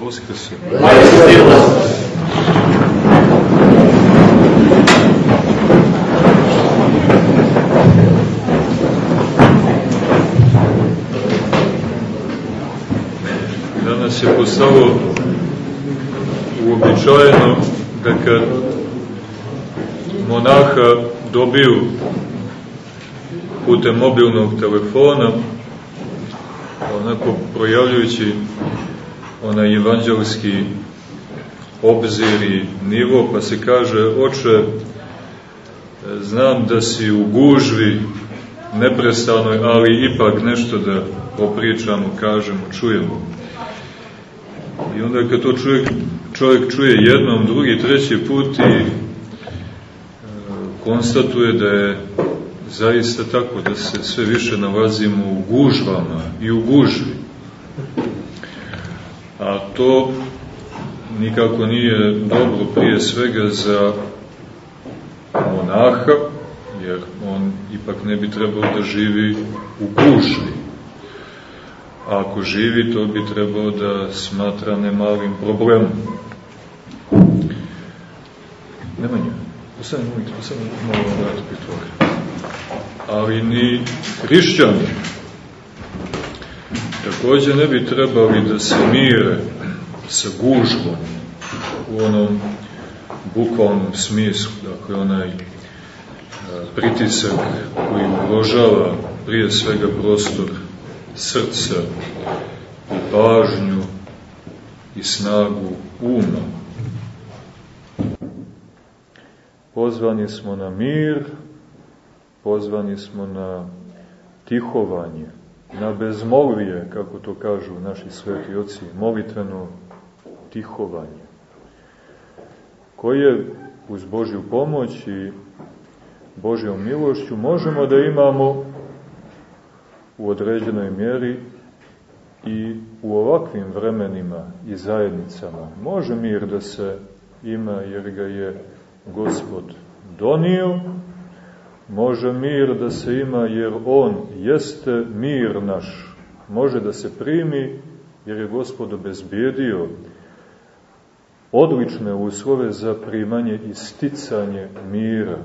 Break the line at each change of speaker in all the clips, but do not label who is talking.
Voskrsio. Danas je postalo uobičajeno da kad monaha dobiju putem mobilnog telefona, onako projavljujući onaj evanđelski obzir i nivo, pa se kaže, oče, znam da si u gužvi neprestanoj, ali ipak nešto da popričamo, kažemo, čujemo. I onda kad to čovjek, čovjek čuje jednom, drugi, treći put i e, konstatuje da je zaista tako, da se sve više nalazimo u gužvama i u gužvi. A to nikako nije dobro prije svega za monaha, jer on ipak ne bi trebao da živi u gužvi. A ako živi, to bi trebao da smatra nemalim problemom. Nemanja, poslednji moment, poslednji malo vrata pritvore. Ali ni hrišćani takođe ne bi trebali da se mire sa gužbom u onom bukvalnom smislu, dakle onaj pritisak koji ugrožava prije svega prostor srca i pažnju i snagu uma. Pozvani smo na mir, pozvani smo na tihovanje, na bezmolvije, kako to kažu naši sveti oci, molitveno tihovanje, koje uz Božju pomoć i Božjom milošću možemo da imamo u određenoj mjeri i u ovakvim vremenima i zajednicama. Može mir da se ima jer ga je Gospod donio, može mir da se ima jer On jeste mir naš, može da se primi jer je Gospod obezbijedio odlične uslove za primanje i sticanje mira.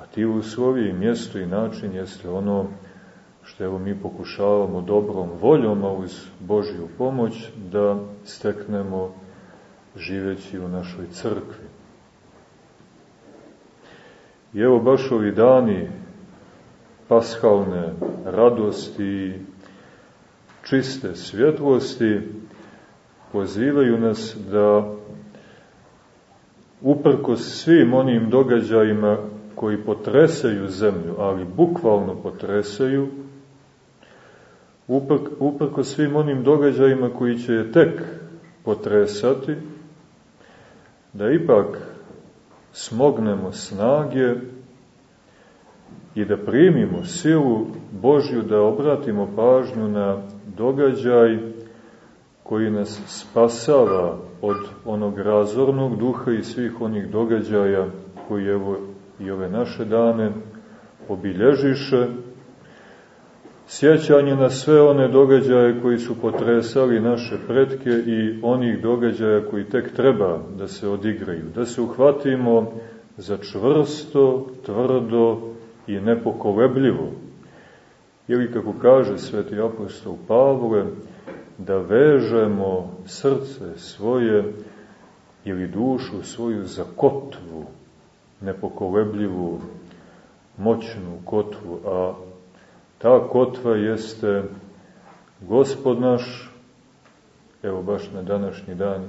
A ti uslovi i mjesto i način jeste ono što evo mi pokušavamo dobrom voljom, a uz Božju pomoć, da steknemo živeći u našoj crkvi. I evo baš ovi dani pashalne radosti čiste svjetlosti pozivaju nas da uprkos svim onim događajima koji potresaju zemlju, ali bukvalno potresaju, uprk, uprko svim onim događajima koji će je tek potresati, da ipak smognemo snage i da primimo silu Božju da obratimo pažnju na događaj koji nas spasava od onog razornog duha i svih onih događaja koji evo i ove naše dane obilježiše, sjećanje na sve one događaje koji su potresali naše pretke i onih događaja koji tek treba da se odigraju, da se uhvatimo za čvrsto, tvrdo i nepokolebljivo. Ili kako kaže sveti apostol Pavle, da vežemo srce svoje ili dušu svoju za kotvu, nepokolebljivu, moćnu kotvu, a ta kotva jeste gospod naš, evo baš na današnji dan,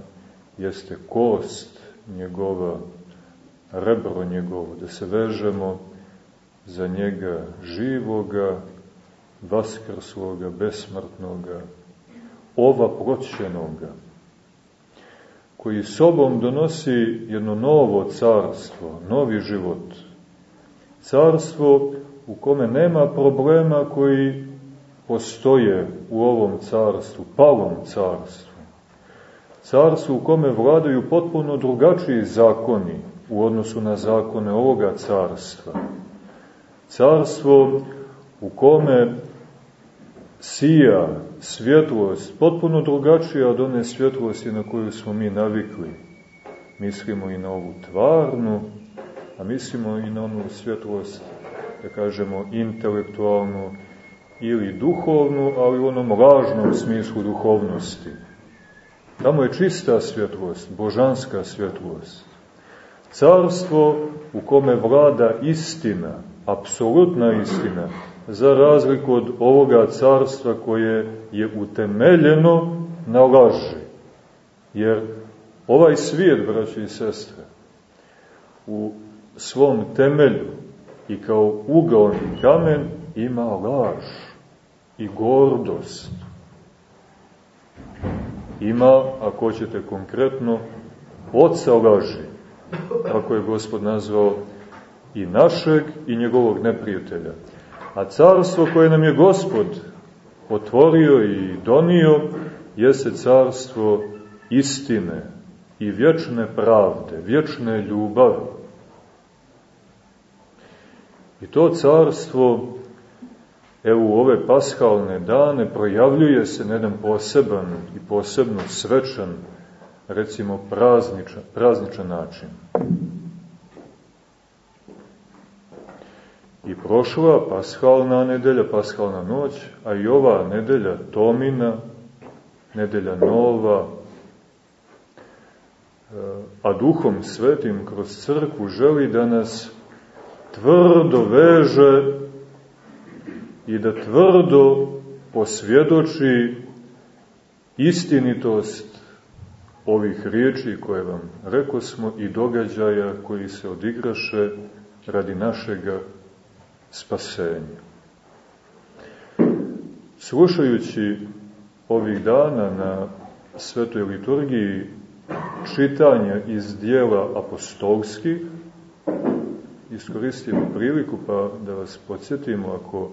jeste kost njegova, rebro njegovo, da se vežemo za njega živoga, vaskrsloga, besmrtnoga, ova proćenoga, koji sobom donosi jedno novo carstvo, novi život. Carstvo u kome nema problema koji postoje u ovom carstvu, palom carstvu. Carstvo u kome vladaju potpuno drugačiji zakoni u odnosu na zakone ovoga carstva. Carstvo u kome sija svjetlost, potpuno drugačija od one svjetlosti na koju smo mi navikli. Mislimo i na ovu tvarnu, a mislimo i na onu svjetlost, da kažemo, intelektualnu ili duhovnu, ali u onom lažnom smislu duhovnosti. Tamo je čista svjetlost, božanska svjetlost. Carstvo u kome vlada istina, apsolutna istina, za razliku od ovoga carstva koje je utemeljeno na laži. Jer ovaj svijet, braći i sestre, u svom temelju i kao ugaoni kamen ima laž i gordost. Ima, ako ćete konkretno, oca laži, kako je Gospod nazvao i našeg i njegovog neprijatelja. A carstvo koje nam je Gospod otvorio i donio, jeste carstvo istine i vječne pravde, vječne ljubavi. I to carstvo, evo u ove paskalne dane, projavljuje se na jedan poseban i posebno svečan, recimo prazničan, prazničan način. I prošla paskalna nedelja, paskalna noć, a i ova nedelja Tomina, nedelja Nova, a Duhom Svetim kroz crkvu želi da nas tvrdo veže i da tvrdo posvjedoči istinitost ovih riječi koje vam reko smo i događaja koji se odigraše radi našega spasenja. Slušajući ovih dana na svetoj liturgiji čitanja iz dijela apostolskih, iskoristimo priliku pa da vas podsjetimo ako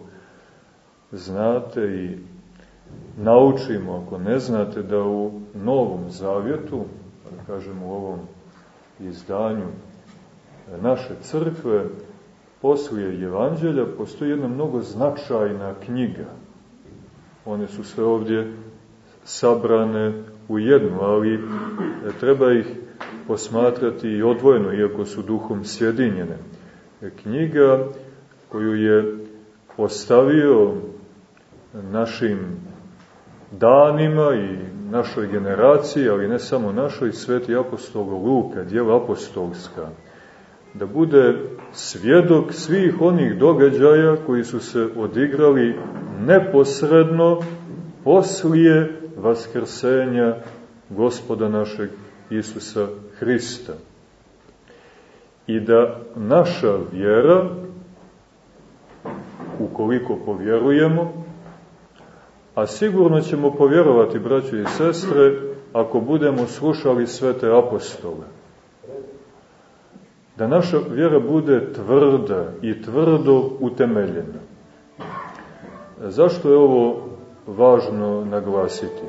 znate i naučimo, ako ne znate, da u Novom Zavjetu, da kažemo u ovom izdanju naše crkve, poslije Evanđelja, postoji jedna mnogo značajna knjiga. One su sve ovdje sabrane u jednu, ali treba ih posmatrati i odvojeno, iako su duhom sjedinjene. Knjiga koju je ostavio našim danima i našoj generaciji, ali ne samo našoj, sveti apostol Luka, djela apostolska, da bude svjedok svih onih događaja koji su se odigrali neposredno poslije vaskrsenja gospoda našeg Isusa Hrista. I da naša vjera, ukoliko povjerujemo, a sigurno ćemo povjerovati, braće i sestre, ako budemo slušali svete apostole, da naša vjera bude tvrda i tvrdo utemeljena. Zašto je ovo važno naglasiti?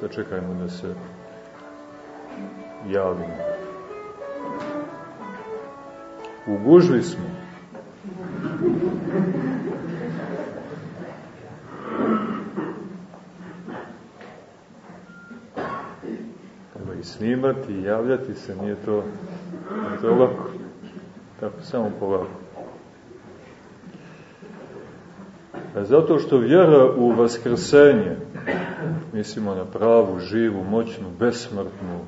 Sačekajmo da se javimo. U smo. Treba i snimati i javljati se, nije to To je lako. Tako, samo polako. Zato što vjera u vaskrsenje, mislimo na pravu, živu, moćnu, besmrtnu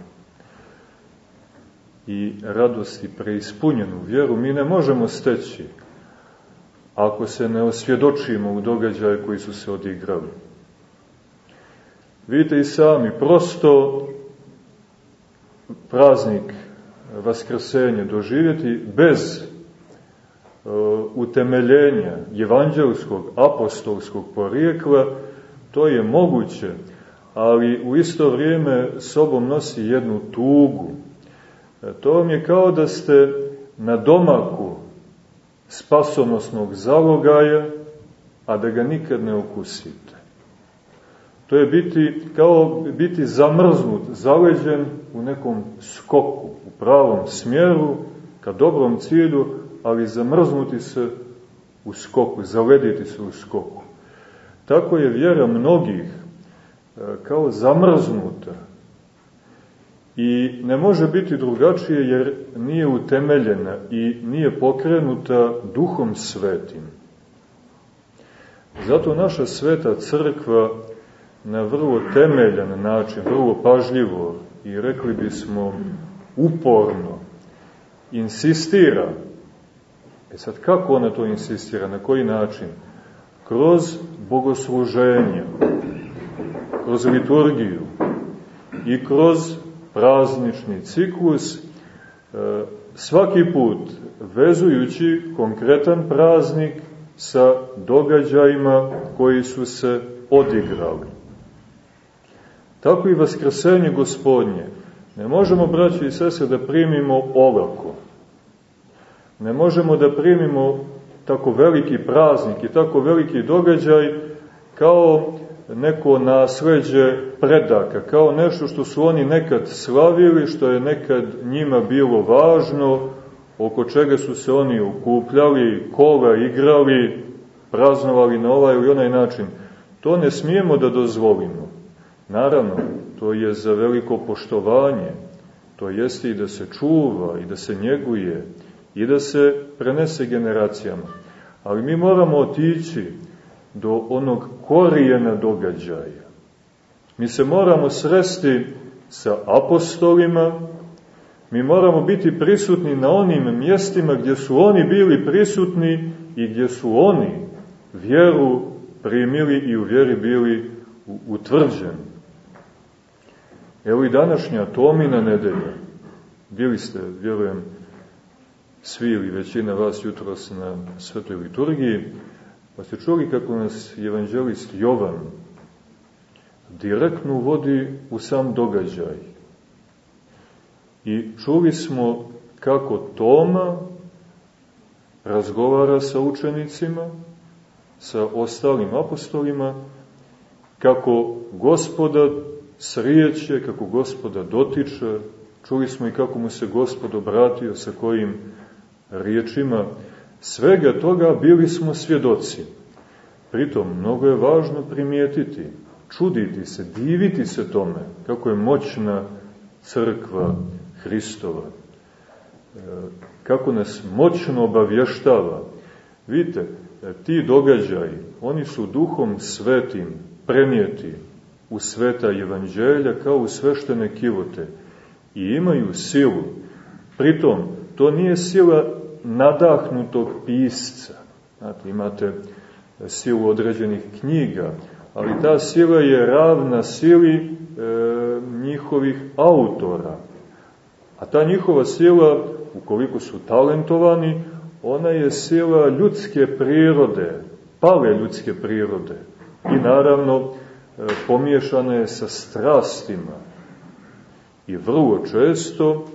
i radosti preispunjenu vjeru, mi ne možemo steći ako se ne osvjedočimo u događaje koji su se odigrali. Vidite i sami, prosto praznik vaskrsenje doživjeti bez uh, utemeljenja evanđelskog, apostolskog porijekla, to je moguće, ali u isto vrijeme sobom nosi jednu tugu. E, to vam je kao da ste na domaku spasonosnog zalogaja, a da ga nikad ne okusite. To je biti, kao biti zamrznut, zaleđen u nekom skoku pravom smjeru, ka dobrom cilju, ali zamrznuti se u skoku, zalediti se u skoku. Tako je vjera mnogih e, kao zamrznuta i ne može biti drugačije jer nije utemeljena i nije pokrenuta duhom svetim. Zato naša sveta crkva na vrlo temeljan način, vrlo pažljivo i rekli bismo uporno insistira. E sad, kako ona to insistira? Na koji način? Kroz bogosluženje, kroz liturgiju i kroz praznični ciklus, e, svaki put vezujući konkretan praznik sa događajima koji su se odigrali. Tako i vaskrsenje gospodnje. Ne možemo, braći i sese, da primimo olako. Ne možemo da primimo tako veliki praznik i tako veliki događaj kao neko nasleđe predaka, kao nešto što su oni nekad slavili, što je nekad njima bilo važno, oko čega su se oni ukupljali, kola igrali, praznovali na ovaj ili onaj način. To ne smijemo da dozvolimo. Naravno, to je za veliko poštovanje, to jeste i da se čuva i da se njeguje i da se prenese generacijama. Ali mi moramo otići do onog korijena događaja. Mi se moramo sresti sa apostolima, mi moramo biti prisutni na onim mjestima gdje su oni bili prisutni i gdje su oni vjeru primili i u vjeri bili utvrđeni. Evo i današnja Tomina nedelja. Bili ste, vjerujem, svi ili većina vas jutros na svetoj liturgiji, pa ste čuli kako nas evanđelist Jovan direktno vodi u sam događaj. I čuli smo kako Toma razgovara sa učenicima, sa ostalim apostolima, kako gospoda srijeće, kako gospoda dotiče, čuli smo i kako mu se gospod obratio, sa kojim riječima, svega toga bili smo svjedoci. Pritom, mnogo je važno primijetiti, čuditi se, diviti se tome, kako je moćna crkva Hristova, e, kako nas moćno obavještava. Vidite, ti događaji, oni su duhom svetim prenijeti u sveta evanđelja kao u sveštene kivote i imaju silu. Pritom, to nije sila nadahnutog pisca. Znate, imate silu određenih knjiga, ali ta sila je ravna sili e, njihovih autora. A ta njihova sila, ukoliko su talentovani, ona je sila ljudske prirode, pale ljudske prirode. I naravno, E, pomiješana je sa strastima i vrlo često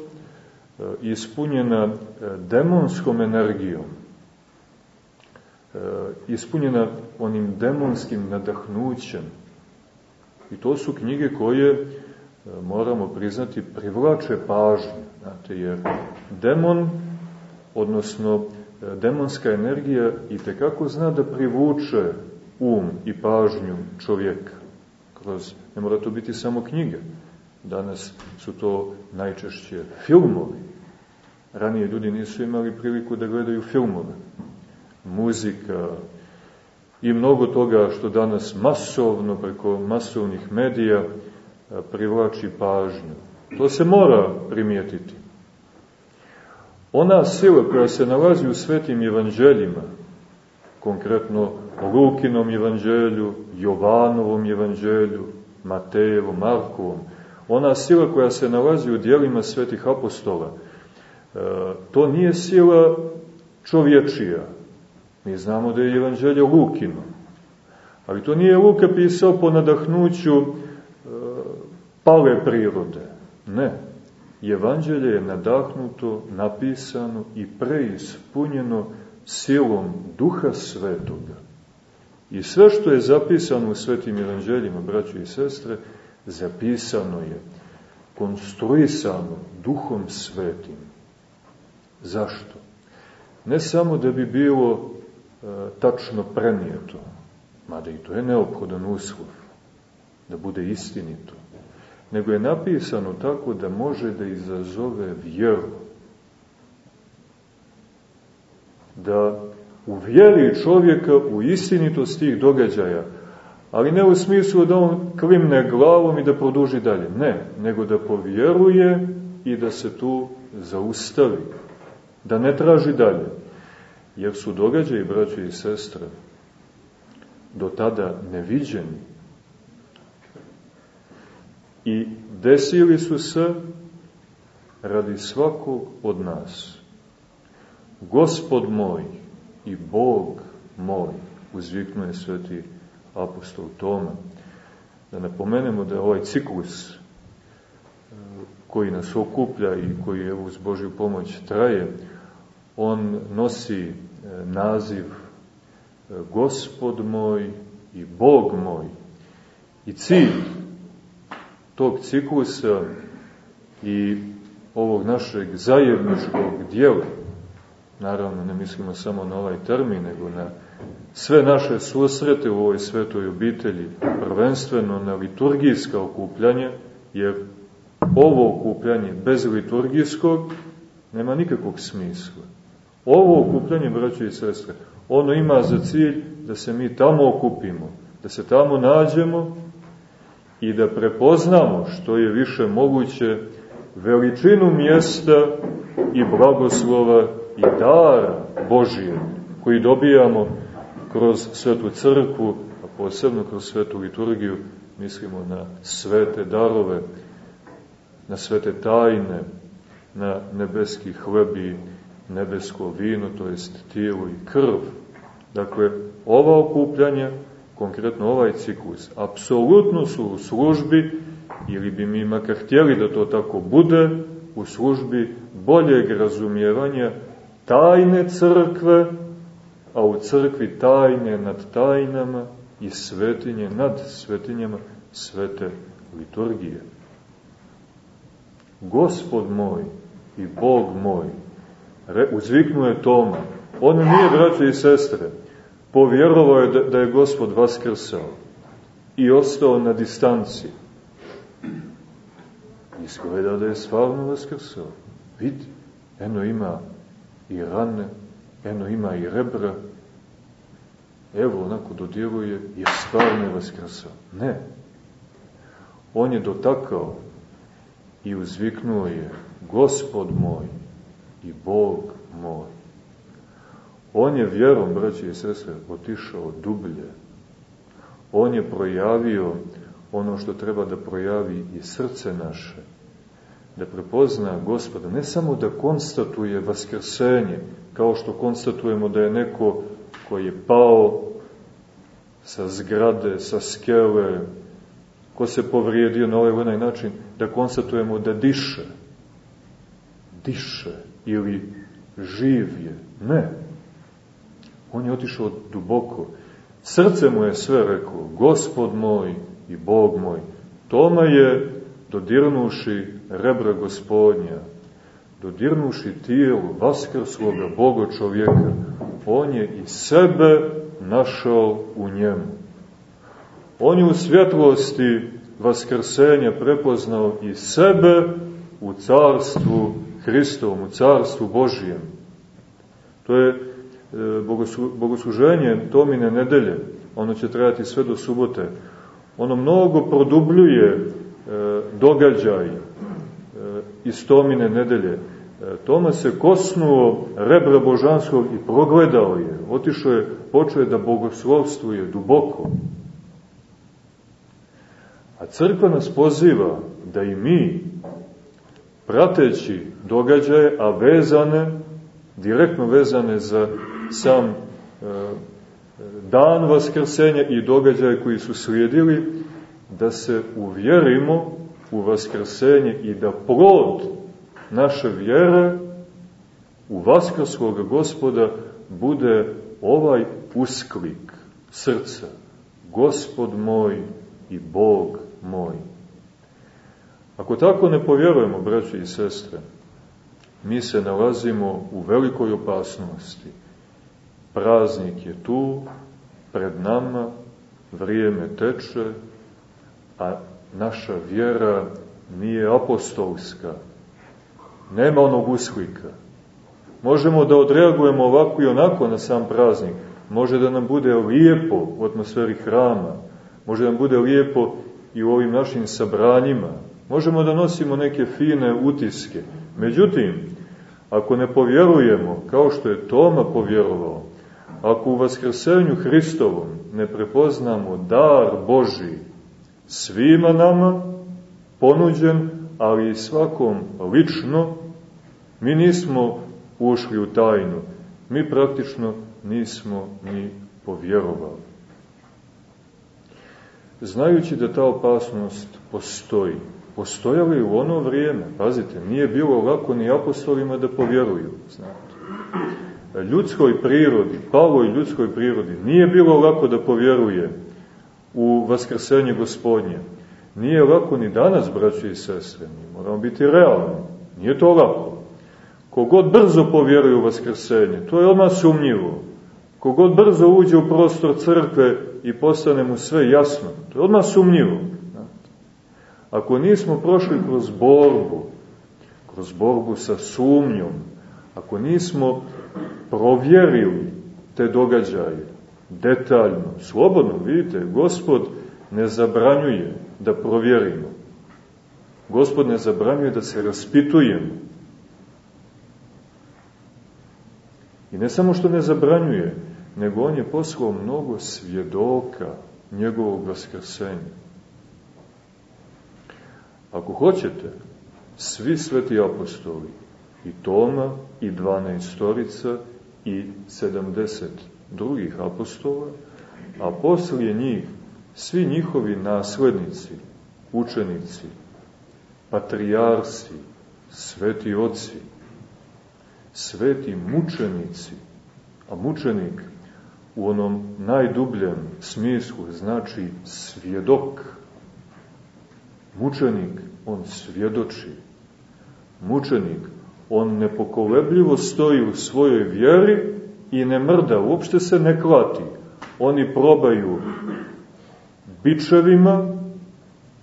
ispunjena e, demonskom energijom, ispunjena onim demonskim nadahnućem. I to su knjige koje, moramo priznati, privlače pažnju. Znate, jer demon, odnosno demonska energija, i tekako zna da privuče um i pažnju čovjeka kroz, ne mora to biti samo knjige, danas su to najčešće filmovi. Ranije ljudi nisu imali priliku da gledaju filmove. Muzika i mnogo toga što danas masovno, preko masovnih medija, privlači pažnju. To se mora primijetiti. Ona sila koja se nalazi u svetim evanđeljima, konkretno Lukinom evanđelju, Jovanovom evanđelju, Matejevom, Markovom, ona sila koja se nalazi u dijelima svetih apostola, e, to nije sila čovječija. Mi znamo da je evanđelje Lukino, ali to nije Luka pisao po nadahnuću e, pale prirode. Ne. Evanđelje je nadahnuto, napisano i preispunjeno silom Duha Svetoga. I sve što je zapisano u svetim evanđeljima, braćo i sestre, zapisano je, konstruisano Duhom Svetim. Zašto? Ne samo da bi bilo e, tačno prenijeto, mada i to je neophodan uslov, da bude istinito, nego je napisano tako da može da izazove vjeru. Da uvjeri čovjeka u istinitost tih događaja, ali ne u smislu da on klimne glavom i da produži dalje, ne, nego da povjeruje i da se tu zaustavi, da ne traži dalje, jer su događaji, braće i sestre, do tada neviđeni. I desili su se radi svakog od nas. Gospod moj i Bog moj, uzviknuje sveti apostol Toma. Da napomenemo da ovaj ciklus koji nas okuplja i koji evo uz Božju pomoć traje, on nosi e, naziv Gospod moj i Bog moj. I cilj tog ciklusa i ovog našeg zajedničkog dijela, naravno ne mislimo samo na ovaj termin, nego na sve naše susrete u ovoj svetoj obitelji, prvenstveno na liturgijska okupljanja, jer ovo okupljanje bez liturgijskog nema nikakvog smisla. Ovo okupljanje, braće i sestre, ono ima za cilj da se mi tamo okupimo, da se tamo nađemo i da prepoznamo što je više moguće veličinu mjesta i blagoslova i dara Božije koji dobijamo kroz svetu crkvu, a posebno kroz svetu liturgiju, mislimo na svete darove, na svete tajne, na nebeski hleb i nebesko vino, to jest tijelo i krv. Dakle, ova okupljanja, konkretno ovaj ciklus, apsolutno su u službi, ili bi mi makar htjeli da to tako bude, u službi boljeg razumijevanja tajne crkve, a u crkvi tajne nad tajnama i svetinje nad svetinjama svete liturgije. Gospod moj i Bog moj, uzviknuo je Toma. On nije, braće i sestre, povjerovao je da, da je Gospod vaskrsao i ostao na distanci. Izgleda da je stvarno vaskrsao. Vidi, eno ima i rane, eno ima i rebra, evo onako dodjeluje, je stvarno vaskrsao. Ne. On je dotakao i uzviknuo je, Gospod moj, i Bog moj. On je vjerom, braći i sestre, otišao dublje. On je projavio ono što treba da projavi i srce naše, da prepozna gospoda, ne samo da konstatuje vaskrsenje, kao što konstatujemo da je neko koji je pao sa zgrade, sa skele, ko se povrijedio na ovaj onaj način, da konstatujemo da diše, diše, ili živ je. Ne. On je otišao duboko. Srce mu je sve rekao, gospod moj i Bog moj. Toma je, dodirnuši rebra gospodnja, dodirnuši tijelu vaskrsloga Boga čovjeka, on je i sebe našao u njemu. On je u svjetlosti vaskrsenja prepoznao i sebe u carstvu Hristovom, u Carstvu Božijem. To je e, bogosluženje Tomine nedelje. Ono će trajati sve do subote. Ono mnogo produbljuje e, događaj e, iz Tomine nedelje. Toma se kosnuo rebra božanskog i progledao je. Otišao je, počeo je da bogoslovstvuje duboko. A crkva nas poziva da i mi prateći događaje, a vezane, direktno vezane za sam e, dan Vaskrsenja i događaje koji su slijedili, da se uvjerimo u Vaskrsenje i da plod naše vjere u Vaskrskog gospoda bude ovaj usklik srca. Gospod moj i Bog moj. Ako tako ne povjerujemo, braći i sestre, mi se nalazimo u velikoj opasnosti. Praznik je tu, pred nama, vrijeme teče, a naša vjera nije apostolska. Nema onog uslika. Možemo da odreagujemo ovako i onako na sam praznik. Može da nam bude lijepo u atmosferi hrama. Može da nam bude lijepo i u ovim našim sabranjima. Možemo da nosimo neke fine utiske. Međutim, ako ne povjerujemo, kao što je Toma povjerovao, ako u Vaskrsenju Hristovom ne prepoznamo dar Boži svima nama, ponuđen, ali i svakom lično, mi nismo ušli u tajnu. Mi praktično nismo ni povjerovali. Znajući da ta opasnost postoji, postojala je u ono vrijeme, pazite, nije bilo lako ni apostolima da povjeruju, znate. Ljudskoj prirodi, paloj ljudskoj prirodi, nije bilo lako da povjeruje u vaskrsenje gospodnje. Nije lako ni danas, braći i sestre, mi moramo biti realni. Nije to lako. Kogod brzo povjeruje u vaskrsenje, to je odmah sumnjivo. Kogod brzo uđe u prostor crkve i postane mu sve jasno, to je odmah sumnjivo. Ako nismo prošli kroz borbu, kroz borbu sa sumnjom, ako nismo provjerili te događaje, detaljno, slobodno, vidite, gospod ne zabranjuje da provjerimo. Gospod ne zabranjuje da se raspitujemo. I ne samo što ne zabranjuje, nego on je poslao mnogo svjedoka njegovog vaskrsenja. Ako hoćete, svi sveti apostoli, i Toma, i 12 storica, i 70 drugih apostola, a poslije njih svi njihovi naslednici, učenici, patrijarsi, sveti oci, sveti mučenici, a mučenik u onom najdubljem smislu znači svjedok. Mučenik, on svjedoči. Mučenik, on nepokolebljivo stoji u svojoj vjeri i ne mrda, uopšte se ne klati. Oni probaju bičevima,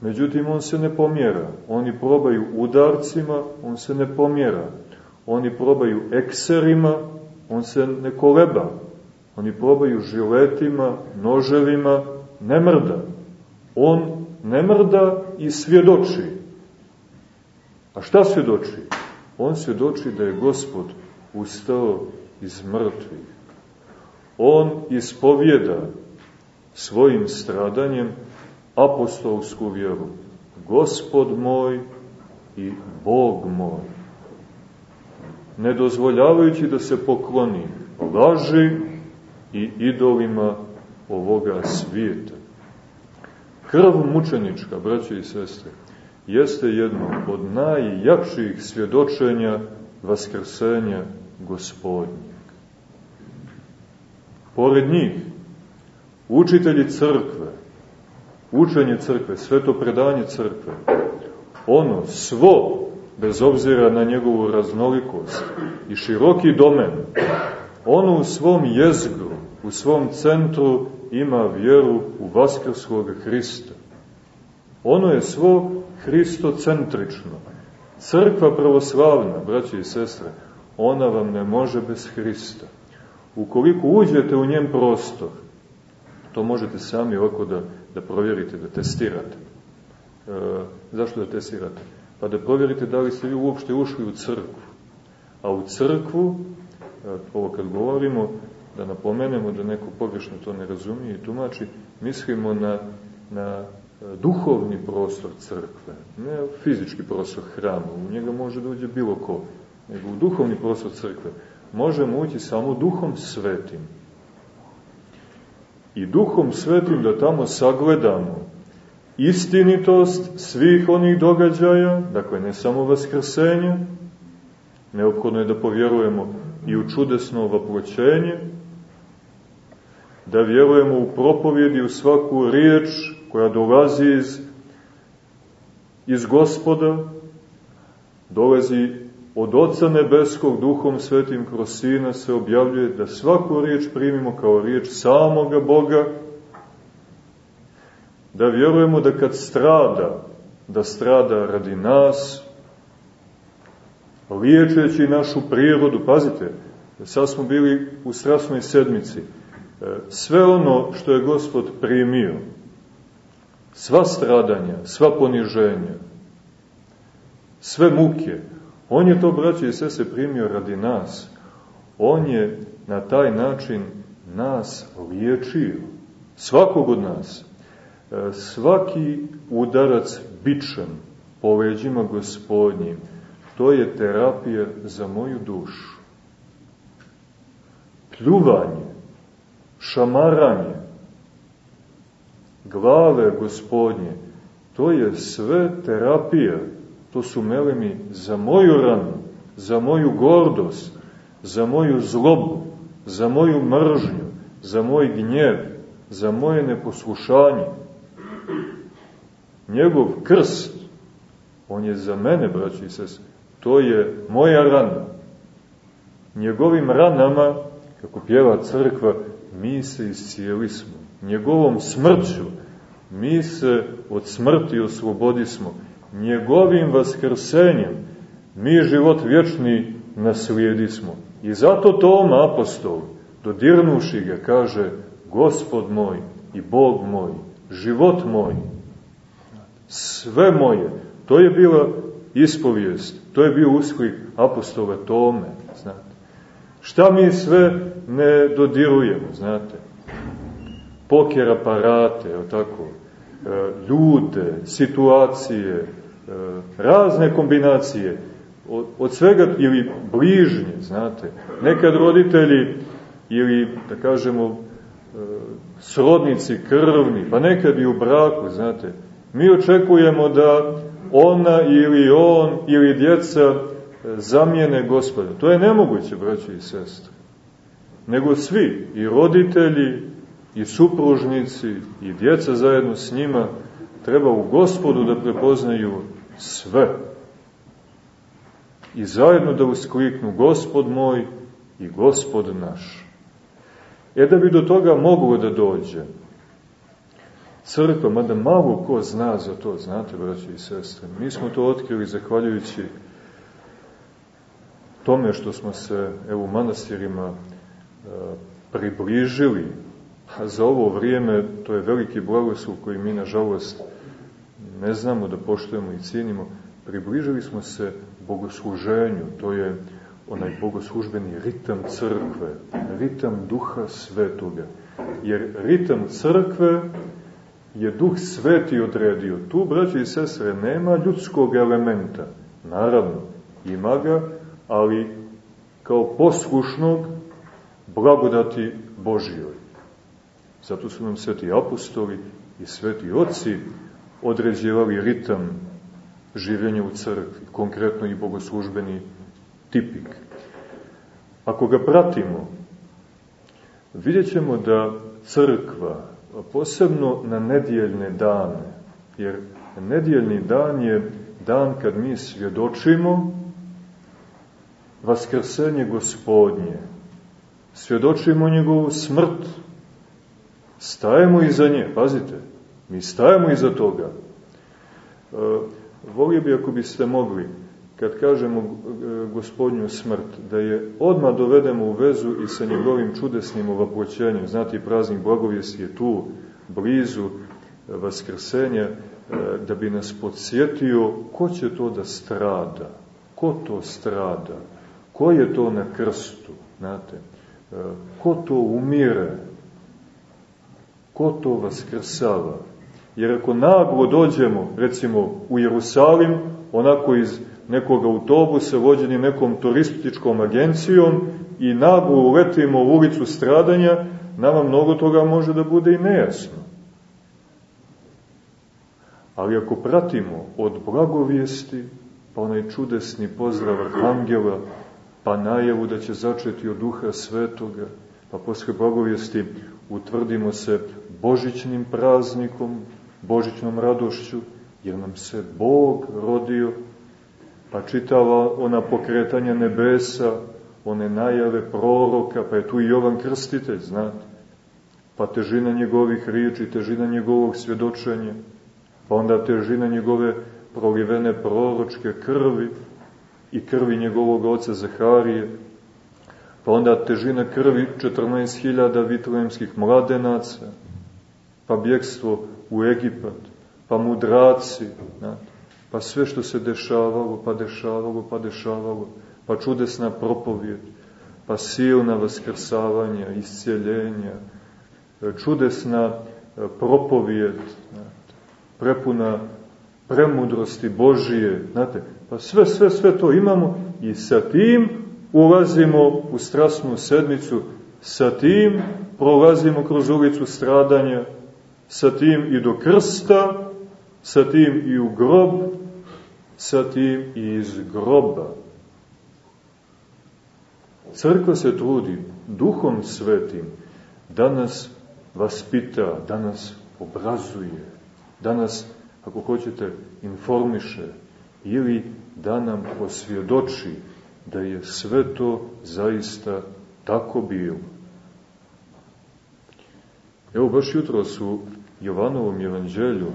međutim on se ne pomjera. Oni probaju udarcima, on se ne pomjera. Oni probaju ekserima, on se ne koleba. Oni probaju žiletima, noževima, ne mrda. On ne mrda i svjedoči. A šta svjedoči? On svjedoči da je Gospod ustao iz mrtvih. On ispovjeda svojim stradanjem apostolsku vjeru. Gospod moj i Bog moj. Ne dozvoljavajući da se pokloni laži i idolima ovoga svijeta. Krv mučenička, braće i sestre, jeste jedno od najjačih svjedočenja vaskrsenja gospodnjeg. Pored njih, učitelji crkve, učenje crkve, sveto predanje crkve, ono svo, bez obzira na njegovu raznolikost i široki domen, ono u svom jezgru, u svom centru ima vjeru u vaskrskog Hrista. Ono je svo hristocentrično. Crkva pravoslavna, braći i sestre, ona vam ne može bez Hrista. Ukoliko uđete u njen prostor, to možete sami ovako da, da provjerite, da testirate. E, zašto da testirate? Pa da provjerite da li ste vi uopšte ušli u crkvu. A u crkvu, e, ovo kad govorimo, da napomenemo da neko pogrešno to ne razumije i tumači, mislimo na, na e, duhovni prostor crkve, ne fizički prostor hrama, u njega može da uđe bilo ko, nego u duhovni prostor crkve, možemo ući samo duhom svetim. I duhom svetim da tamo sagledamo istinitost svih onih događaja, dakle ne samo vaskrsenje, neophodno je da povjerujemo i u čudesno vaploćenje, da vjerujemo u propovjedi, u svaku riječ koja dolazi iz, iz gospoda, dolazi od Oca Nebeskog duhom svetim kroz Sina se objavljuje da svaku riječ primimo kao riječ samoga Boga da vjerujemo da kad strada, da strada radi nas, liječeći našu prirodu, pazite, sad smo bili u strasnoj sedmici, sve ono što je Gospod primio, sva stradanja, sva poniženja, sve muke, on je to, braće i se primio radi nas. On je na taj način nas liječio, svakog od nas. E, svaki udarac bičem po leđima gospodnjim, to je terapija za moju dušu. Pljuvanje, šamaranje, glave gospodnje, to je sve terapija, to su melemi za moju ranu, za moju gordost, za moju zlobu, za moju mržnju, za moj gnjev, za moje neposlušanje. Njegov krst, on je za mene, braći i sese, to je moja rana. Njegovim ranama, kako pjeva crkva, mi se iscijeli smo. Njegovom smrću mi se od smrti oslobodi smo. Njegovim vaskrsenjem mi život vječni naslijedi smo. I zato Toma apostol, dodirnuši ga, kaže, Gospod moj i Bog moj, život moj, sve moje. To je bila ispovijest, to je bio usklik apostola Tome, znate. Šta mi sve ne dodirujemo, znate. Poker aparate, evo tako, e, ljude, situacije, e, razne kombinacije, od, od svega, ili bližnje, znate. Nekad roditelji, ili, da kažemo, e, srodnici krvni, pa nekad i u braku, znate. Mi očekujemo da ona ili on ili djeca zamijene gospoda. To je nemoguće, braći i sestre. Nego svi, i roditelji, i supružnici, i djeca zajedno s njima, treba u gospodu da prepoznaju sve. I zajedno da uskliknu gospod moj i gospod naš. E da bi do toga moglo da dođe, crkva, mada malo ko zna za to, znate, braći i sestre, mi smo to otkrili zahvaljujući tome što smo se evo, u manastirima e, približili, a za ovo vrijeme to je veliki blagoslov koji mi, nažalost, ne znamo da poštujemo i cijenimo, približili smo se bogosluženju, to je onaj bogoslužbeni ritam crkve, ritam duha svetoga. Jer ritam crkve je Duh Sveti odredio. Tu, braće i sestre, nema ljudskog elementa. Naravno, ima ga, ali kao poslušnog blagodati Božijoj. Zato su nam sveti apostoli i sveti oci određivali ritam življenja u crkvi, konkretno i bogoslužbeni tipik. Ako ga pratimo, vidjet da crkva, posebno na nedjeljne dane, jer nedjeljni dan je dan kad mi svjedočimo vaskrsenje gospodnje, svjedočimo njegovu smrt, stajemo iza nje, pazite, mi stajemo iza toga. E, volio bi ako biste mogli, kad kažemo gospodnju smrt, da je odmah dovedemo u vezu i sa njegovim čudesnim ovaploćenjem. Znate, praznik blagovijesti je tu, blizu vaskrsenja, da bi nas podsjetio ko će to da strada, ko to strada, ko je to na krstu, znate, e, ko to umire, ko to vaskrsava. Jer ako naglo dođemo, recimo, u Jerusalim, onako iz nekog autobusa vođeni nekom turističkom agencijom i naglo uletimo u ulicu stradanja, nama mnogo toga može da bude i nejasno. Ali ako pratimo od blagovijesti, pa onaj čudesni pozdrav Arhangela, pa najavu da će začeti od duha svetoga, pa posle blagovijesti utvrdimo se božićnim praznikom, božićnom radošću, jer nam se Bog rodio, pa čitava ona pokretanja nebesa, one najave proroka, pa je tu i Jovan Krstitelj, znate. pa težina njegovih riječi, težina njegovog svjedočenja, pa onda težina njegove prolivene proročke krvi i krvi njegovog oca Zaharije, pa onda težina krvi 14.000 vitlejemskih mladenaca, pa bjekstvo u Egipat, pa mudraci, znate, pa sve što se dešavalo, pa dešavalo, pa dešavalo, pa čudesna propovijed, pa silna vaskrsavanja, iscijeljenja, čudesna e, propovijed, znate, prepuna premudrosti Božije, znate, pa sve, sve, sve to imamo i sa tim ulazimo u strasnu sedmicu, sa tim prolazimo kroz ulicu stradanja, sa tim i do krsta, sa tim i u grob, sa tim i iz groba. Crkva se trudi duhom svetim da nas vaspita, da nas obrazuje, da nas, ako hoćete, informiše ili da nam osvjedoči da je sve to zaista tako bilo. Evo baš jutro su Jovanovom evanđelju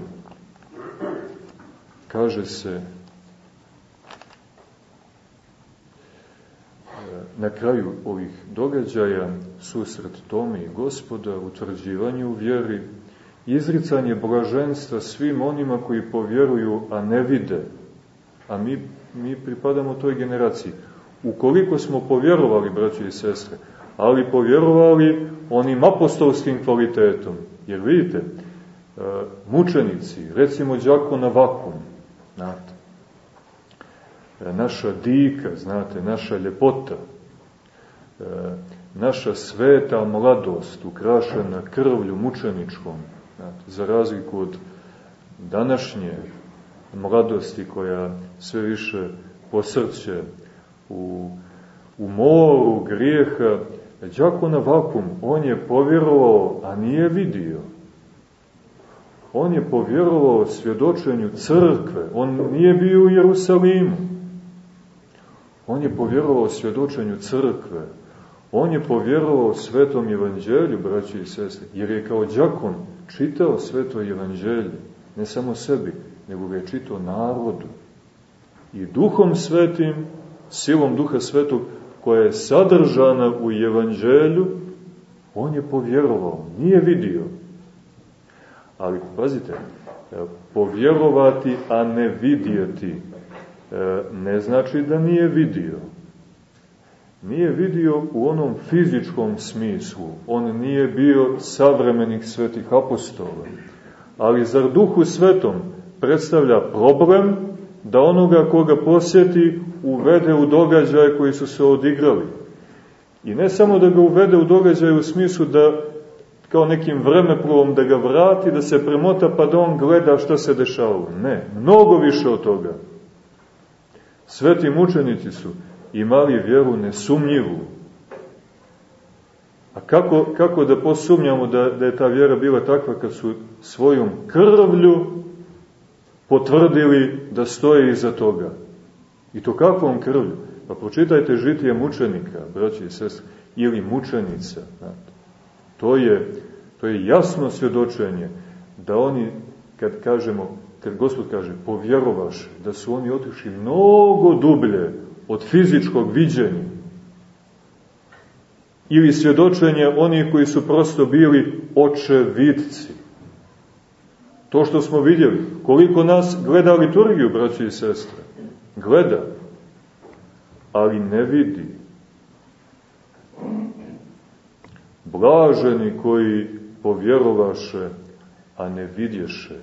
kaže se na kraju ovih događaja susret Tome i gospoda, utvrđivanje u vjeri, izricanje blaženstva svim onima koji povjeruju, a ne vide, a mi, mi pripadamo toj generaciji. Ukoliko smo povjerovali, braći i sestre, ali povjerovali onim apostolskim kvalitetom, jer vidite, e, mučenici, recimo džakona vakum, znate, e, naša dika, znate, naša ljepota, e, naša sveta mladost ukrašena krvlju mučeničkom, znate, za razliku od današnje mladosti koja sve više posrće u, u moru grijeha, Đakona Vakum, on je povjerovao, a nije vidio. On je povjerovao svjedočenju crkve, on nije bio u Jerusalimu. On je povjerovao svjedočenju crkve, on je povjerovao svetom evanđelju, braći i sestri, jer je kao đakon čitao sveto evanđelje, ne samo sebi, nego ga je čitao narodu. I duhom svetim, silom duha svetog, koja je sadržana u evanđelju, on je povjerovao, nije vidio. Ali, pazite, e, povjerovati, a ne vidjeti, e, ne znači da nije vidio. Nije vidio u onom fizičkom smislu, on nije bio savremenih svetih apostola. Ali zar duhu svetom predstavlja problem da onoga koga posjeti uvede u događaje koji su se odigrali. I ne samo da ga uvede u događaje u smislu da kao nekim vremeplovom da ga vrati, da se premota pa da on gleda šta se dešavalo. Ne, mnogo više od toga. Sveti mučenici su imali vjeru nesumnjivu. A kako, kako da posumnjamo da, da je ta vjera bila takva kad su svojom krvlju potvrdili da stoje iza toga? I to kakvom krvlju? Pa pročitajte žitije mučenika, braći i sestri, ili mučenica. Znate. To je, to je jasno svjedočenje da oni, kad kažemo, kad Gospod kaže povjerovaš, da su oni otišli mnogo dublje od fizičkog viđenja. Ili svjedočenje oni koji su prosto bili očevidci. To što smo vidjeli, koliko nas gleda liturgiju, braći i sestre, gleda, ali ne vidi. Blaženi koji povjerovaše, a ne vidješe.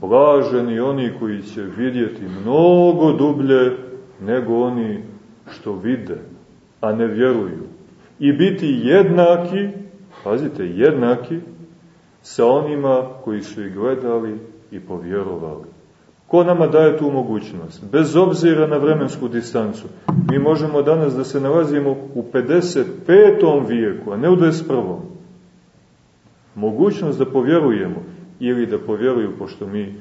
Blaženi oni koji će vidjeti mnogo dublje nego oni što vide, a ne vjeruju. I biti jednaki, pazite, jednaki sa onima koji su ih gledali i povjerovali. Ko nama daje tu mogućnost? Bez obzira na vremensku distancu. Mi možemo danas da se nalazimo u 55. vijeku, a ne u 21. Mogućnost da povjerujemo ili da povjeruju, pošto mi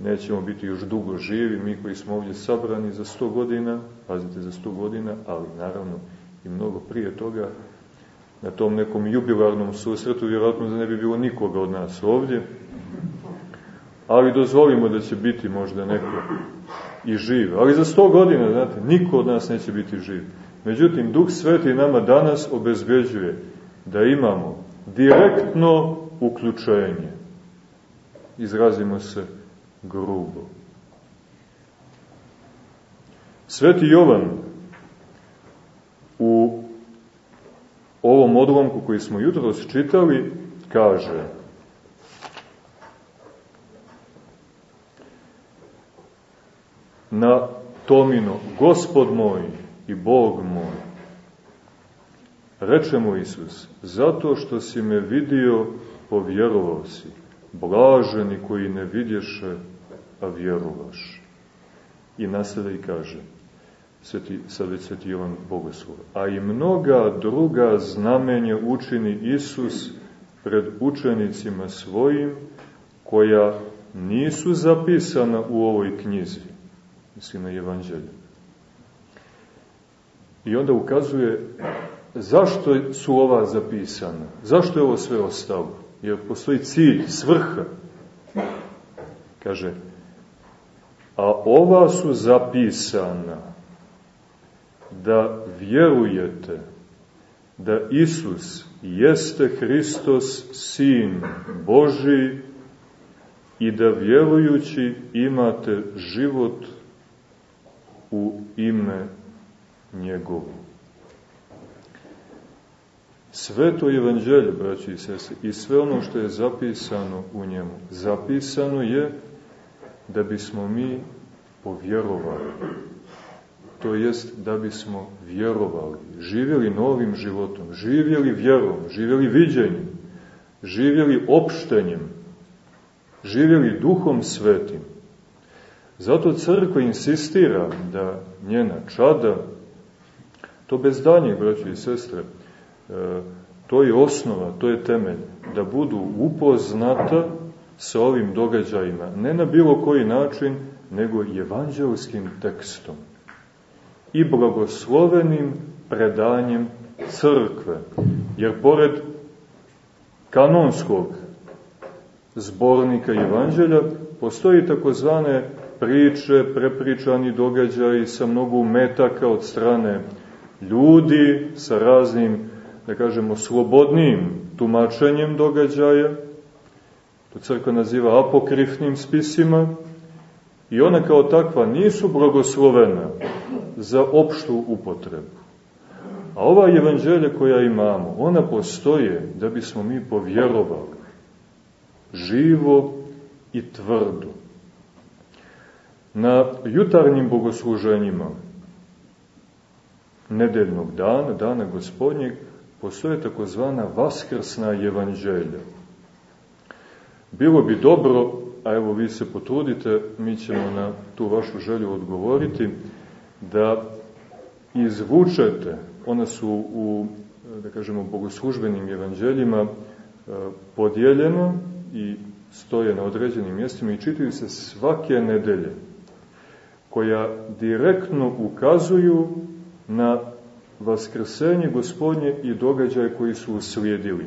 nećemo biti još dugo živi, mi koji smo ovdje sabrani za 100 godina, pazite za 100 godina, ali naravno i mnogo prije toga, na tom nekom jubilarnom susretu, vjerojatno da ne bi bilo nikoga od nas ovdje, ali dozvolimo da će biti možda neko i živ. Ali za sto godina, znate, niko od nas neće biti živ. Međutim, Duh Sveti nama danas obezbeđuje da imamo direktno uključenje. Izrazimo se grubo. Sveti Jovan u ovom odlomku koji smo jutro čitali kaže na Tomino, Gospod moj i Bog moj. Reče mu Isus, zato što si me vidio, povjerovao si. Blaženi koji ne vidješe, a vjerovaš. I nasada i kaže, sveti, sad već sveti Jovan Bogoslov, a i mnoga druga znamenja učini Isus pred učenicima svojim, koja nisu zapisana u ovoj knjizi mislim na evanđelje. I onda ukazuje zašto su ova zapisana, zašto je ovo sve ostalo. Jer postoji cilj, svrha. Kaže, a ova su zapisana da vjerujete da Isus jeste Hristos, Sin Boži, i da vjerujući imate život u ime njegovo. Sve to evanđelje, braći i sese, i sve ono što je zapisano u njemu, zapisano je da bismo mi povjerovali. To jest da bismo vjerovali, živjeli novim životom, živjeli vjerom, živjeli viđenjem, živjeli opštenjem, živjeli duhom svetim. Zato crkva insistira da njena čada, to bez danjih, braći i sestre, e, to je osnova, to je temelj, da budu upoznata sa ovim događajima, ne na bilo koji način, nego evanđelskim tekstom i blagoslovenim predanjem crkve. Jer pored kanonskog zbornika evanđelja postoji takozvane priče, prepričani događaji sa mnogo metaka od strane ljudi, sa raznim, da kažemo, slobodnim tumačenjem događaja, to crkva naziva apokrifnim spisima, i ona kao takva nisu blagoslovena za opštu upotrebu. A ova evanđelja koja imamo, ona postoje da bismo mi povjerovali živo i tvrdo na jutarnjim bogosluženjima nedeljnog dana, dana gospodnjeg, postoje takozvana vaskrsna evanđelja. Bilo bi dobro, a evo vi se potrudite, mi ćemo na tu vašu želju odgovoriti, da izvučete, one su u, da kažemo, bogoslužbenim evanđeljima e, podijeljeno i stoje na određenim mjestima i čitaju se svake nedelje koja direktno ukazuju na vaskrsenje gospodnje i događaje koji su uslijedili.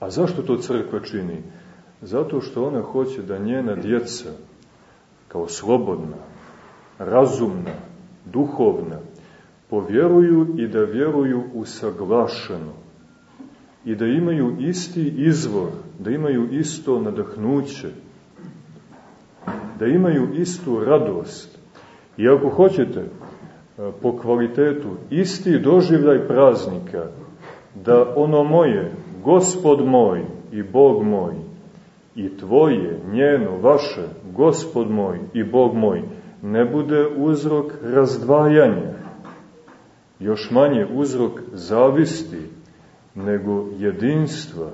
A zašto to crkva čini? Zato što ona hoće da njena djeca, kao slobodna, razumna, duhovna, povjeruju i da vjeruju usaglašeno i da imaju isti izvor, da imaju isto nadahnuće, da imaju istu radost. I ako hoćete, e, po kvalitetu, isti doživljaj praznika, da ono moje, gospod moj i Bog moj, i tvoje, njeno, vaše, gospod moj i Bog moj, ne bude uzrok razdvajanja, još manje uzrok zavisti, nego jedinstva,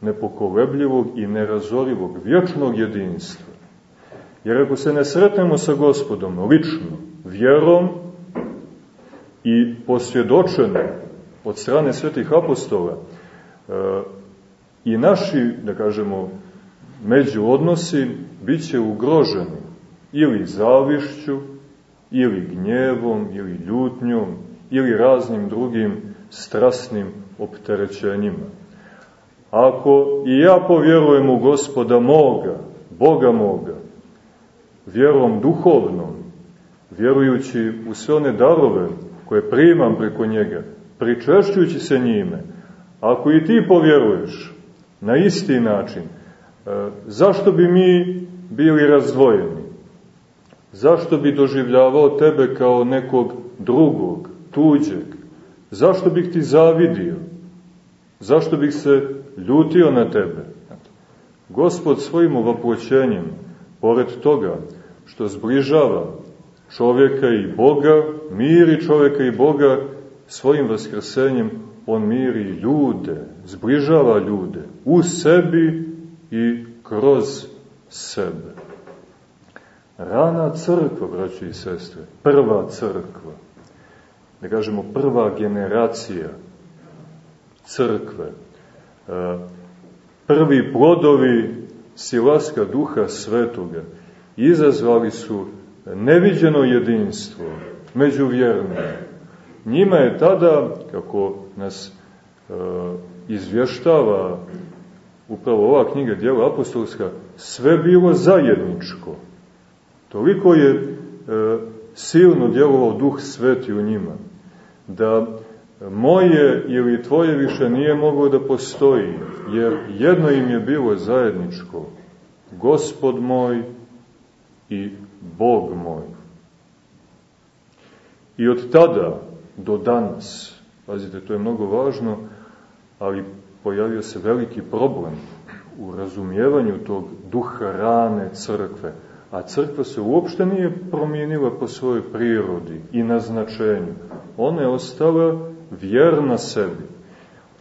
nepokolebljivog i nerazorivog, vječnog jedinstva. Jer ako se ne sretnemo sa gospodom lično, vjerom i posvjedočeno od strane svetih apostola, e, i naši, da kažemo, međuodnosi bit će ugroženi ili zavišću, ili gnjevom, ili ljutnjom, ili raznim drugim strasnim opterećenjima. Ako i ja povjerujem u gospoda moga, Boga moga, vjerom duhovnom, vjerujući u sve one darove koje primam preko njega, pričešćujući se njime, ako i ti povjeruješ na isti način, zašto bi mi bili razdvojeni? Zašto bi doživljavao tebe kao nekog drugog, tuđeg? Zašto bih ti zavidio? Zašto bih se ljutio na tebe? Gospod svojim ovaploćenjem, pored toga što zbližava čovjeka i Boga, miri čovjeka i Boga, svojim vaskrsenjem on miri ljude, zbližava ljude u sebi i kroz sebe. Rana crkva, braći i sestre, prva crkva, da kažemo prva generacija crkve, e, prvi plodovi silaska duha svetoga izazvali su neviđeno jedinstvo među vjernima. Njima je tada, kako nas e, izvještava upravo ova knjiga Djela apostolska, sve bilo zajedničko. Toliko je e, silno djelovao duh sveti u njima, da moje ili tvoje više nije moglo da postoji, jer jedno im je bilo zajedničko, gospod moj i Bog moj. I od tada do danas, pazite, to je mnogo važno, ali pojavio se veliki problem u razumijevanju tog duha rane crkve, a crkva se uopšte nije promijenila po svojoj prirodi i naznačenju. Ona je ostala vjerna sebi.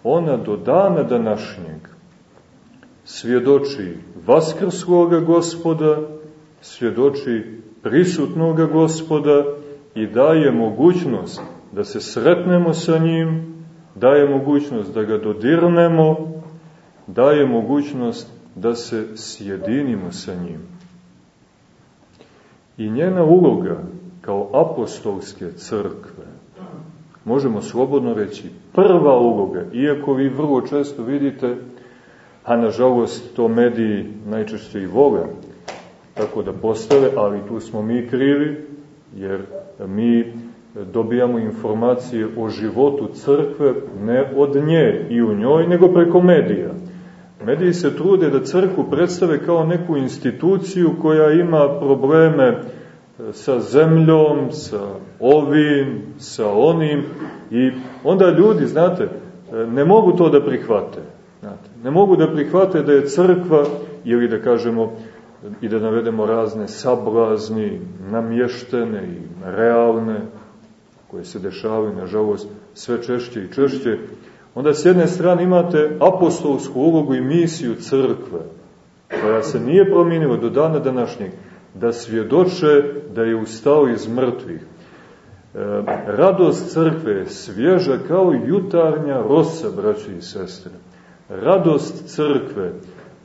Ona do dana današnjeg svjedoči vaskrsloga gospoda, svjedoči prisutnoga gospoda i daje mogućnost da se sretnemo sa njim, daje mogućnost da ga dodirnemo, daje mogućnost da se sjedinimo sa njim. I njena uloga kao apostolske crkve, možemo slobodno reći, prva uloga, iako vi vrlo često vidite, a nažalost to mediji najčešće i vole, tako da postave, ali tu smo mi krivi, jer mi dobijamo informacije o životu crkve ne od nje i u njoj, nego preko medija. Mediji se trude da crkvu predstave kao neku instituciju koja ima probleme e, sa zemljom, sa ovim, sa onim i onda ljudi, znate, e, ne mogu to da prihvate. Znate, ne mogu da prihvate da je crkva, ili da kažemo, i da navedemo razne sablazni, namještene i realne, koje se dešavaju, nažalost, sve češće i češće, onda s jedne strane imate apostolsku ulogu i misiju crkve, koja se nije promijenila do dana današnjeg, da svjedoče da je ustao iz mrtvih. E, radost crkve je svježa kao jutarnja rosa, braći i sestre. Radost crkve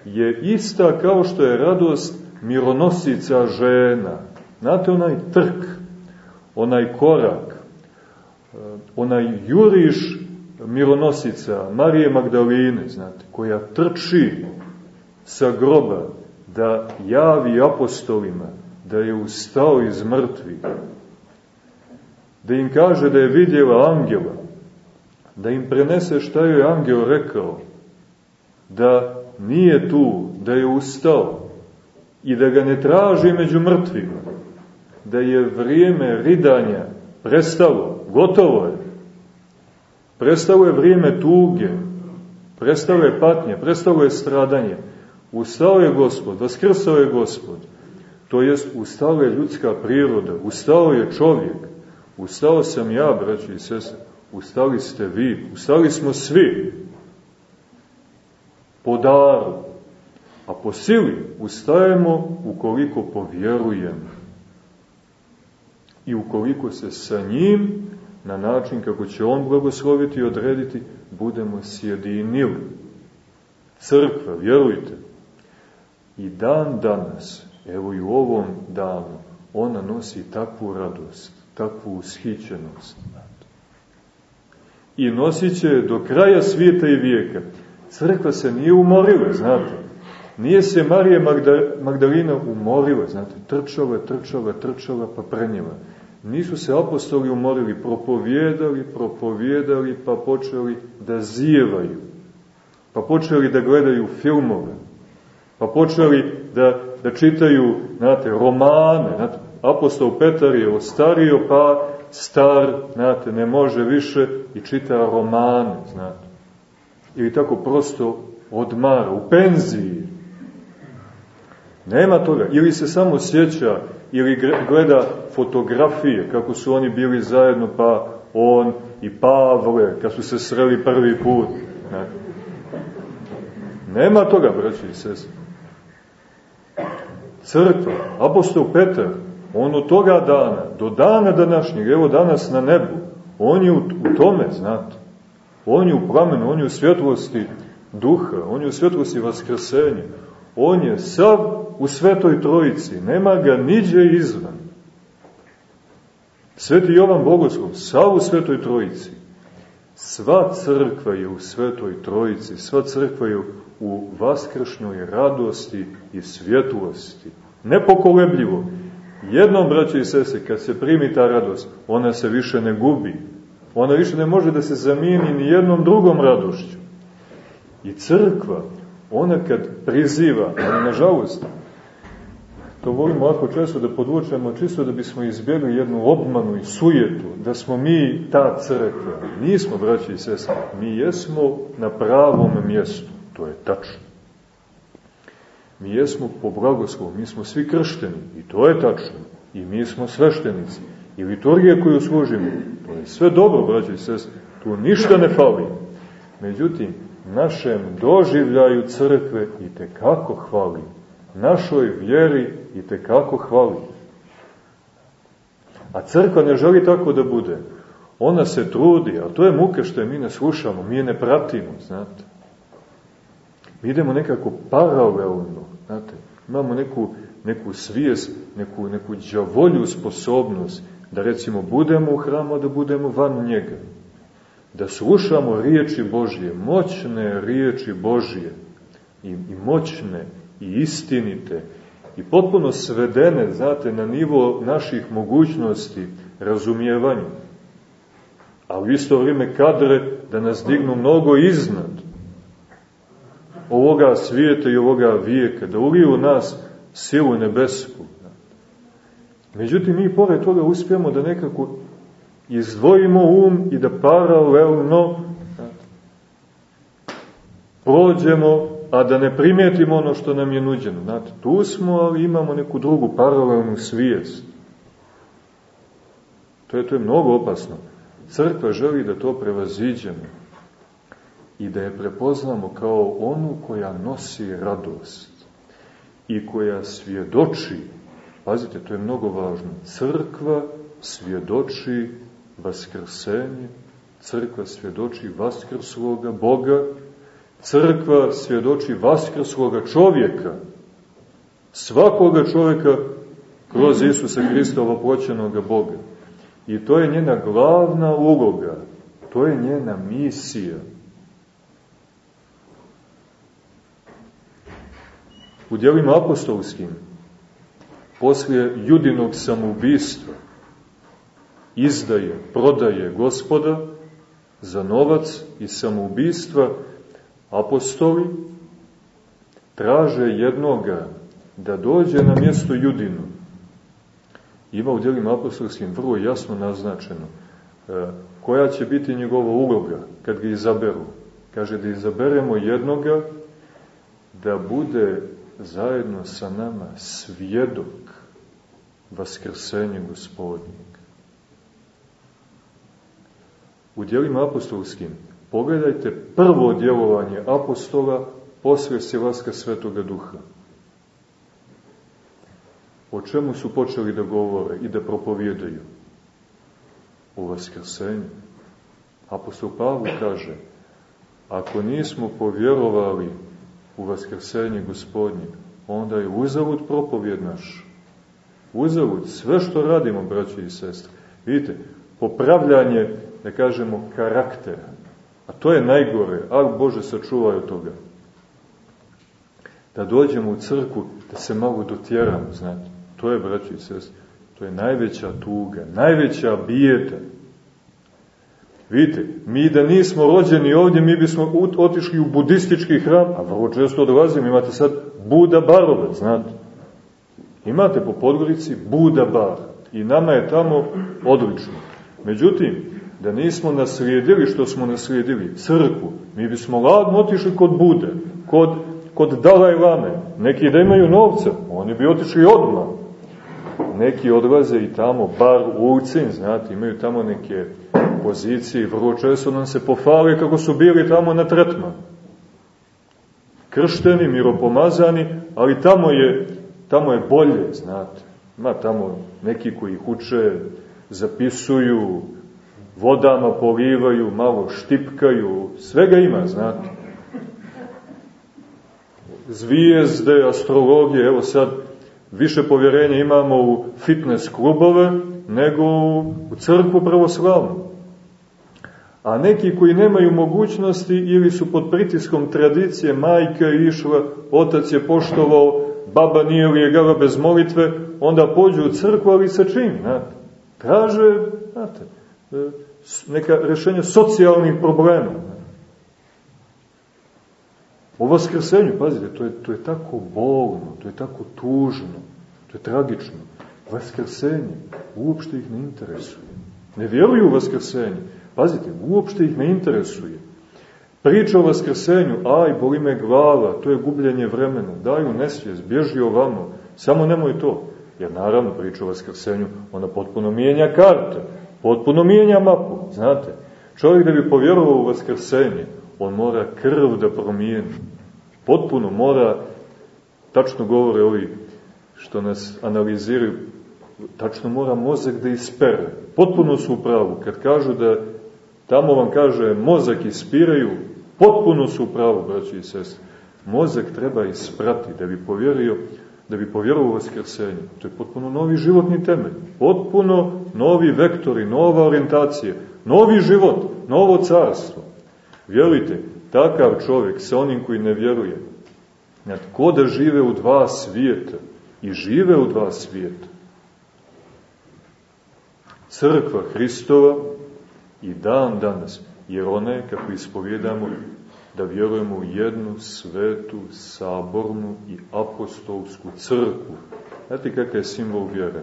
je ista kao što je radost mironosica žena. Znate, onaj trk, onaj korak, onaj juriš mironosica Marije Magdaline, znate, koja trči sa groba da javi apostolima da je ustao iz mrtvih, da im kaže da je vidjela angela, da im prenese šta joj angel rekao, da nije tu, da je ustao i da ga ne traži među mrtvima, da je vrijeme ridanja prestalo, gotovo je. Prestalo je vrijeme tuge, prestalo je patnje, prestalo je stradanje. Ustao je gospod, vaskrsao je gospod. To jest, ustala je ljudska priroda, ustao je čovjek, ustao sam ja, braći i sestre, ustali ste vi, ustali smo svi po daru, a po sili ustajemo ukoliko povjerujemo i ukoliko se sa njim na način kako će on blagosloviti i odrediti, budemo sjedinili. Crkva, vjerujte, i dan danas, evo i u ovom danu, ona nosi takvu radost, takvu ushićenost. i nosit će do kraja svijeta i vijeka. Crkva se nije umorila, znate. Nije se Marija Magdalina umorila, znate, trčala, trčala, trčala, pa prenjela. Nisu se apostoli umorili, propovjedali, propovjedali, pa počeli da zijevaju. Pa počeli da gledaju filmove. Pa počeli da, da čitaju, znate, romane. Znate, apostol Petar je ostario, pa star, znate, ne može više i čita romane, znate. Ili tako prosto odmara, u penziji. Nema toga. Ili se samo sjeća, ili gleda fotografije, kako su oni bili zajedno, pa on i Pavle, kad su se sreli prvi put. Znate. Nema toga, braći i sestri. Crkva, apostol Petar, on od toga dana, do dana današnjeg, evo danas na nebu, on je u, u tome, znate. On je u plamenu, on je u svjetlosti duha, on je u svjetlosti vaskrsenja. On je sav u svetoj trojici, nema ga niđe izvan. Sveti Jovan Bogoslov, sav u svetoj trojici. Sva crkva je u svetoj trojici, sva crkva je u vaskršnjoj radosti i svjetlosti. Nepokolebljivo. Jednom, braće i sese, kad se primi ta radost, ona se više ne gubi. Ona više ne može da se zamijeni ni jednom drugom radošću. I crkva, ona kad priziva, ali nažalost, to volimo ovako često da podvučemo, čisto da bismo izbjegli jednu obmanu i sujetu, da smo mi ta crkva. Nismo, braći i sestre, mi jesmo na pravom mjestu, to je tačno. Mi jesmo po blagoslovu, mi smo svi kršteni, i to je tačno, i mi smo sveštenici, i liturgija koju služimo, to je sve dobro, braći i sestre, tu ništa ne fali. Međutim, našem doživljaju crkve i te kako hvali, našoj vjeri i te kako hvali. A crkva ne želi tako da bude. Ona se trudi, a to je muka što je mi ne slušamo, mi je ne pratimo, znate. Mi idemo nekako paralelno, znate. Imamo neku, neku svijest, neku, neku džavolju sposobnost da recimo budemo u hramu, da budemo van njega. Da slušamo riječi Božje, moćne riječi Božje i, i moćne i istinite i potpuno svedene, znate, na nivo naših mogućnosti razumijevanja. A u isto vrijeme kadre da nas dignu mnogo iznad ovoga svijeta i ovoga vijeka, da uliju u nas silu nebesku. Međutim, mi pored toga uspijemo da nekako izdvojimo um i da paralelno prođemo a da ne primijetimo ono što nam je nuđeno. Znate, tu smo, ali imamo neku drugu paralelnu svijest. To je, to je mnogo opasno. Crkva želi da to prevaziđemo i da je prepoznamo kao onu koja nosi radost i koja svjedoči, pazite, to je mnogo važno, crkva svjedoči vaskrsenje, crkva svjedoči vaskrsloga Boga, crkva svjedoči vaskrsloga čovjeka, svakoga čovjeka kroz Isusa Hrista ovoploćenoga Boga. I to je njena glavna uloga, to je njena misija. U dijelima apostolskim, poslije judinog samoubistva, izdaje, prodaje gospoda za novac i samoubistva, apostoli traže jednoga da dođe na mjesto judinu. Ima u dijelima apostolskim vrlo jasno naznačeno e, koja će biti njegova uloga kad ga izaberu. Kaže da izaberemo jednoga da bude zajedno sa nama svjedok vaskrsenja gospodnjeg. U dijelima apostolskim Pogledajte prvo djelovanje apostola posle silaska Svetoga Duha. O čemu su počeli da govore i da propovjedaju? O vaskrsenju. Apostol Pavle kaže, ako nismo povjerovali u vaskrsenje gospodnje, onda je uzavud propovjed naš. Uzavud, sve što radimo, braći i sestre. Vidite, popravljanje, da kažemo, karaktera. A to je najgore, a Bože sačuvaj od toga. Da dođemo u crku, da se malo dotjeramo, znate. To je, braći i sest, to je najveća tuga, najveća bijeta. Vidite, mi da nismo rođeni ovdje, mi bismo otišli u budistički hram, a vrlo često dolazimo, imate sad Buda barove, znate. Imate po Podgorici Buda bar i nama je tamo odlično. Međutim, da nismo naslijedili što smo naslijedili, crkvu, mi bismo ladno otišli kod Bude, kod, kod Dalaj Lame. Neki da imaju novca, oni bi otišli odmah. Neki odlaze i tamo, bar u Urcin, znate, imaju tamo neke pozicije, vrlo često nam se pofali kako su bili tamo na tretman. Kršteni, miropomazani, ali tamo je, tamo je bolje, znate. Ima tamo neki koji ih uče, zapisuju, vodama polivaju, malo štipkaju, svega ima, znate. Zvijezde, astrologije, evo sad više povjerenja imamo u fitness klubove nego u crkvu pravoslavnu. A neki koji nemaju mogućnosti ili su pod pritiskom tradicije, majka je išla, otac je poštovao, baba nije lijegala bez molitve, onda pođu u crkvu, ali sa čim? Znate? Traže, znate, neka rešenja socijalnih problema. O vaskrsenju, pazite, to je, to je tako bolno, to je tako tužno, to je tragično. Vaskrsenje uopšte ih ne interesuje. Ne vjeruju u vaskrsenje. Pazite, uopšte ih ne interesuje. Priča o vaskrsenju, aj, boli me glava, to je gubljenje vremena, daju nesvijest, bježi ovamo, samo nemoj to. Jer naravno, priča o vaskrsenju, ona potpuno mijenja karte, potpuno mijenja mapu, znate. Čovjek da bi povjerovao u vaskrsenje, on mora krv da promijeni. Potpuno mora, tačno govore ovi što nas analiziraju, tačno mora mozak da ispere. Potpuno su u pravu. Kad kažu da tamo vam kaže mozak ispiraju, potpuno su u pravu, braći i sestri. Mozak treba isprati da bi povjerio da bi povjerovao u vaskrsenje. To je potpuno novi životni temelj. Potpuno novi vektori, nova orijentacija, novi život, novo carstvo. Vjerujte, takav čovjek sa onim koji ne vjeruje, ko da žive u dva svijeta i žive u dva svijeta. Crkva Hristova i dan danas, jer ona je, kako ispovjedamo, da vjerujemo u jednu svetu, sabornu i apostolsku crkvu. Znate kakav je simbol vjere?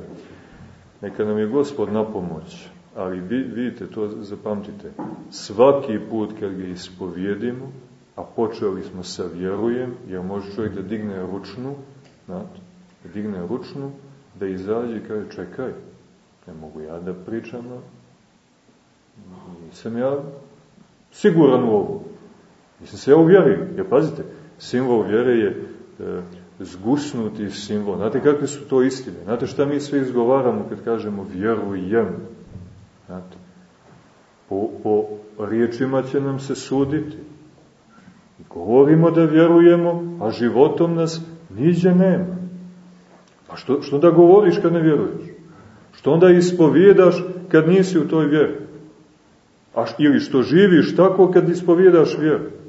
Neka nam je Gospod na pomoć, ali vi, vidite, to zapamtite, svaki put kad ga ispovjedimo, a počeli smo sa vjerujem, jer može čovjek da digne ručnu, znate, da digne ručnu, da izađe i kaže, čekaj, ne mogu ja da pričam, nisam ja siguran u ovo. Nisam se ja uvjerio. Jer pazite, simbol vjere je e, zgusnuti simbol. Znate kakve su to istine? Znate šta mi sve izgovaramo kad kažemo vjerujem? Znate, po, po riječima će nam se suditi. Govorimo da vjerujemo, a životom nas niđe nema. Pa što, što da govoriš kad ne vjeruješ? Što onda ispovjedaš kad nisi u toj vjeri? A, ili što živiš tako kad ispovjedaš vjeru?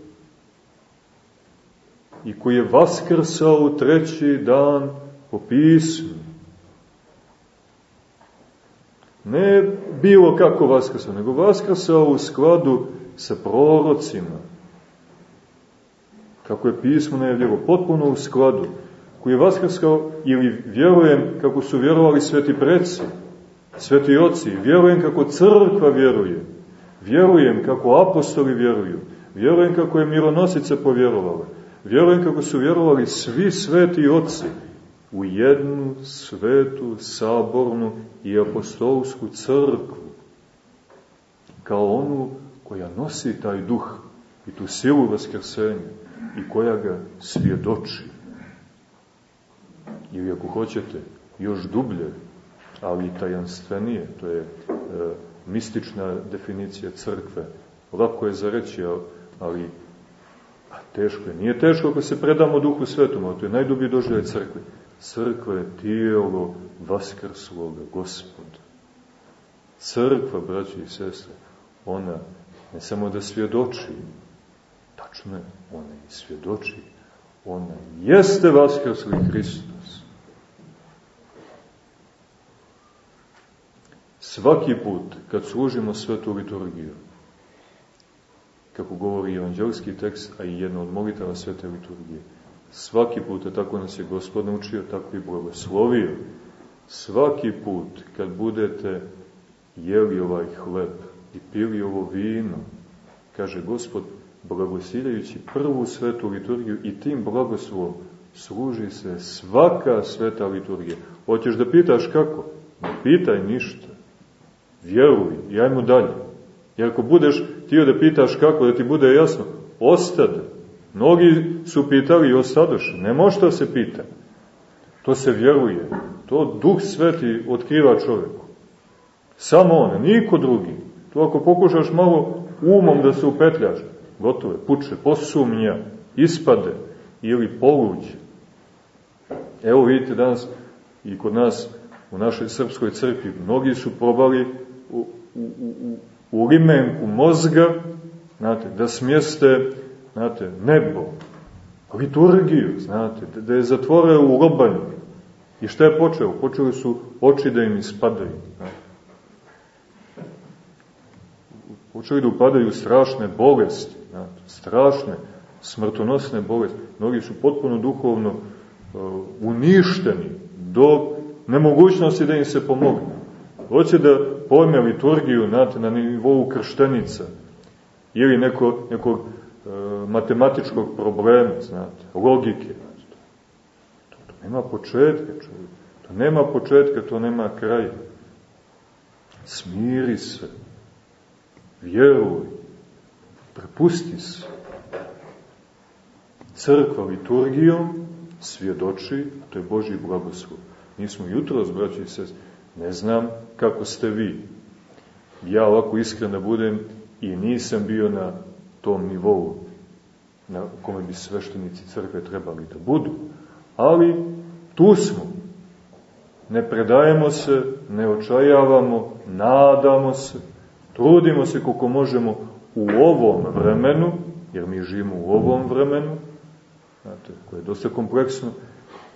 I koji je vaskrsao u treći dan po pismu. Ne bilo kako vaskrsao, nego vaskrsao u skladu sa prorocima. Kako je pismo najavljivo, potpuno u skladu. Koji je vaskrsao, ili vjerujem kako su vjerovali sveti preci, sveti oci, vjerujem kako crkva vjeruje, vjerujem kako apostoli vjeruju, vjerujem kako je mironosica povjerovala, Vjerujem kako su vjerovali svi sveti oci u jednu svetu, sabornu i apostolsku crkvu, kao onu koja nosi taj duh i tu silu vaskrsenja i koja ga svjedoči. Ili ako hoćete, još dublje, ali tajanstvenije, to je e, mistična definicija crkve. Lako je za reći, ali A teško je. Nije teško ako se predamo duhu svetom, ali to je najdublji doživljaj crkve. Crkva je tijelo vaskrsloga gospoda. Crkva, braći i sestre, ona ne samo da svjedoči, tačno je, ona i svjedoči, ona jeste vaskrsli Hristos. Svaki put kad služimo svetu liturgiju, kako govori evanđelski tekst, a i jedna od molitava svete liturgije, svaki put, a tako nas je Gospod naučio, tako i blagoslovio, svaki put kad budete jeli ovaj hleb i pili ovo vino, kaže Gospod, blagosiljajući prvu svetu liturgiju i tim blagoslovom služi se svaka sveta liturgija. Hoćeš da pitaš kako? Ne pitaj ništa. Vjeruj i ajmo dalje. Jer ako budeš tio da pitaš kako, da ti bude jasno, ostade. Mnogi su pitali i ostadoše. Ne može to se pita. To se vjeruje. To Duh Sveti otkriva čovjeku. Samo on, niko drugi. To ako pokušaš malo umom da se upetljaš, gotovo je, puče, posumnja, ispade ili poluđe. Evo vidite danas i kod nas u našoj srpskoj crkvi mnogi su probali u, u, u, u limenku mozga znate, da smjeste znate, nebo, liturgiju, znate, da je zatvore u robanju. I šta je počeo? Počeli su oči da im ispadaju. Znate. Počeli da upadaju strašne bolesti, znate, strašne, smrtonosne bolesti. Mnogi su potpuno duhovno uh, uništeni do nemogućnosti da im se pomogne. Hoće da pojme liturgiju znate, na nivou krštenica ili neko, nekog uh, matematičkog problema, znate, logike. Znate. To, to nema početka, čovjek. To nema početka, to nema kraja. Smiri se vjeruj, prepusti se. Crkva liturgijom svjedoči, to je Boži blagoslov. Mi smo jutro, braći i sest, ne znam kako ste vi. Ja ovako iskreno budem i nisam bio na tom nivou na kome bi sveštenici crkve trebali da budu. Ali tu smo. Ne predajemo se, ne očajavamo, nadamo se, Trudimo se koliko možemo u ovom vremenu, jer mi živimo u ovom vremenu, znate, koje je dosta kompleksno,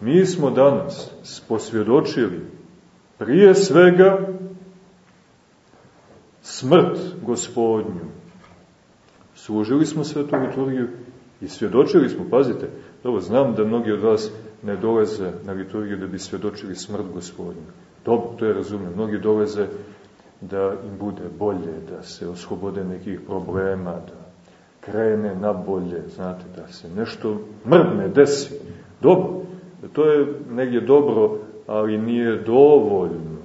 mi smo danas posvjedočili prije svega smrt gospodnju. Služili smo svetu liturgiju i svjedočili smo, pazite, dobro, znam da mnogi od vas ne dolaze na liturgiju da bi svjedočili smrt gospodnju. Dobro, to je razumno. Mnogi dolaze da im bude bolje, da se oslobode nekih problema, da krene na bolje, znate, da se nešto mrdne, desi. Dobro, to je negdje dobro, ali nije dovoljno.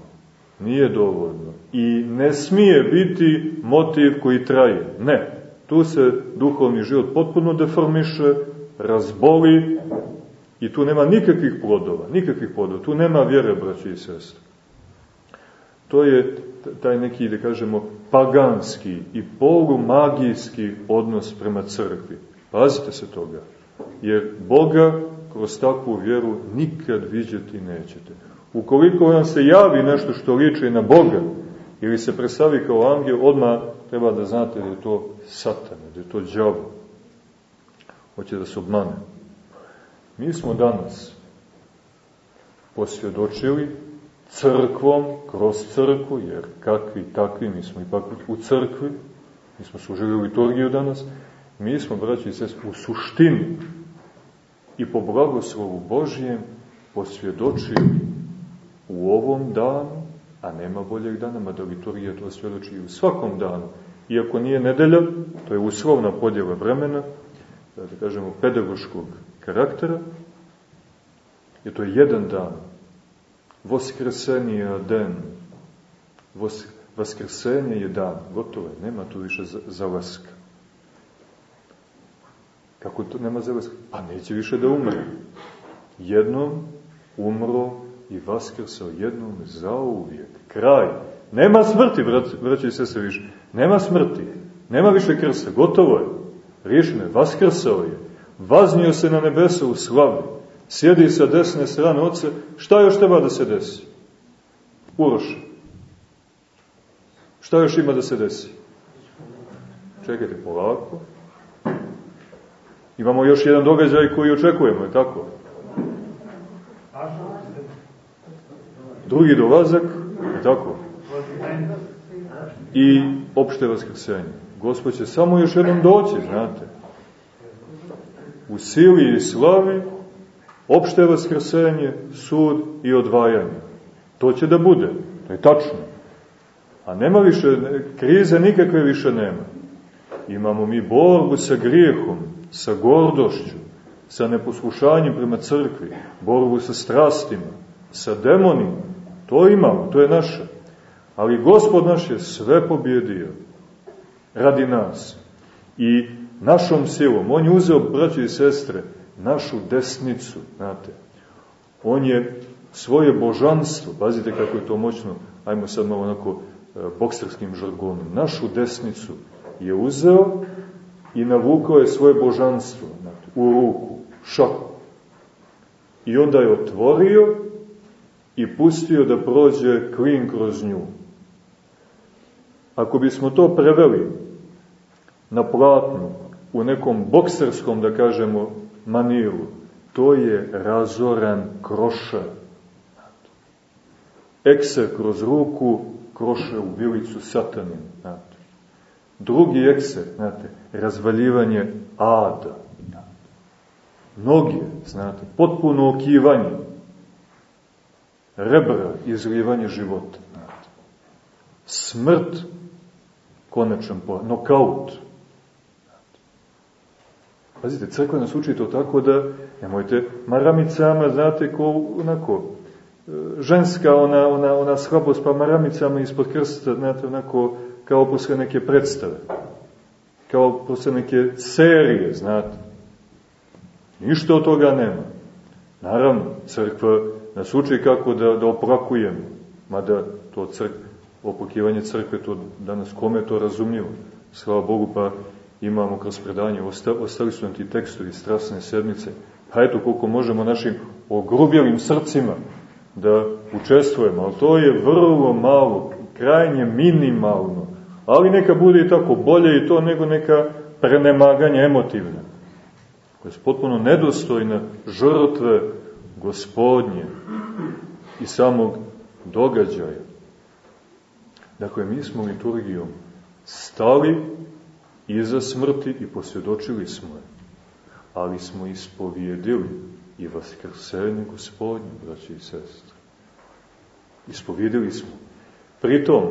Nije dovoljno. I ne smije biti motiv koji traje. Ne. Tu se duhovni život potpuno deformiše, razboli i tu nema nikakvih plodova. Nikakvih plodova. Tu nema vjere, braći i sestre. To je taj neki, da kažemo, paganski i polumagijski odnos prema crkvi. Pazite se toga. Jer Boga kroz takvu vjeru nikad viđeti nećete. Ukoliko vam se javi nešto što liči na Boga, ili se predstavi kao angel, odmah treba da znate da je to satan, da je to džavo. Hoće da se obmane. Mi smo danas posvjedočili crkvom, kroz crkvu, jer kakvi takvi, mi smo ipak u crkvi, mi smo služili liturgiju danas, mi smo, braći i sest, u suštini i po blagoslovu Božijem posvjedočili u ovom danu, a nema boljeg dana, mada liturgija to svjedoči u svakom danu, iako nije nedelja, to je uslovna podjela vremena, da kažemo pedagoškog karaktera, jer to je jedan dan, Voskrsenija den. Vos, vaskrsenje je dan, gotovo je, nema tu više zalaska. Kako to nema zalaska? Pa neće više da umre. Jednom umro i vaskrsao jednom zauvijek. Kraj. Nema smrti, braći i sese više. Nema smrti. Nema više krsta. Gotovo je. Riješeno je. Vaskrsao je. Vaznio se na nebesa u slavi sjedi sa desne strane oce, šta još treba da se desi? Uroša. Šta još ima da se desi? Čekajte, polako. Imamo još jedan događaj koji očekujemo, je tako? Drugi dolazak, je tako? I opšte vaskrsenje. Gospod će samo još jednom doći, znate. U sili i slavi, opšte vaskrsenje, sud i odvajanje. To će da bude, to je tačno. A nema više, krize nikakve više nema. Imamo mi borbu sa grijehom, sa gordošću, sa neposlušanjem prema crkvi, borbu sa strastima, sa demonima. To imamo, to je naše. Ali gospod naš je sve pobjedio radi nas. I našom silom, on je uzeo, braći i sestre, našu desnicu, znate. On je svoje božanstvo, pazite kako je to moćno, ajmo sad malo onako e, bokserskim žargonom, našu desnicu je uzeo i navukao je svoje božanstvo u ruku, šaku. I onda je otvorio i pustio da prođe klin kroz nju. Ako bismo to preveli na platnu, u nekom bokserskom, da kažemo, maniru, to je razoran krošar. Ekser kroz ruku, kroše u bilicu satanin. Znate. Drugi ekser, znate, razvaljivanje ada. Noge, znate, potpuno okivanje. Rebra, izlivanje života. Znate. Smrt, konačan po, nokaut. Pazite, crkva nas uči to tako da nemojte maramicama, znate, ko onako, e, ženska ona, ona, ona slabost pa maramicama ispod krsta, znate, onako, kao posle neke predstave, kao posle neke serije, znate. Ništa od toga nema. Naravno, crkva nas uči kako da, da oprakujemo, mada to crkva, opokivanje crkve, to danas kome to razumljivo. Slava Bogu, pa imamo kroz predanje, ostali su nam ti tekstovi strasne sedmice, pa eto koliko možemo našim ogrubjelim srcima da učestvujemo, ali to je vrlo malo, krajnje minimalno, ali neka bude i tako bolje i to nego neka prenemaganja emotivna, koja je potpuno nedostojna žrtve gospodnje i samog događaja. Dakle, mi smo liturgijom stali iza smrti i posvjedočili smo je. Ali smo ispovjedili i vaskrsenje gospodnje, braći i sestre. Ispovjedili smo. Pritom,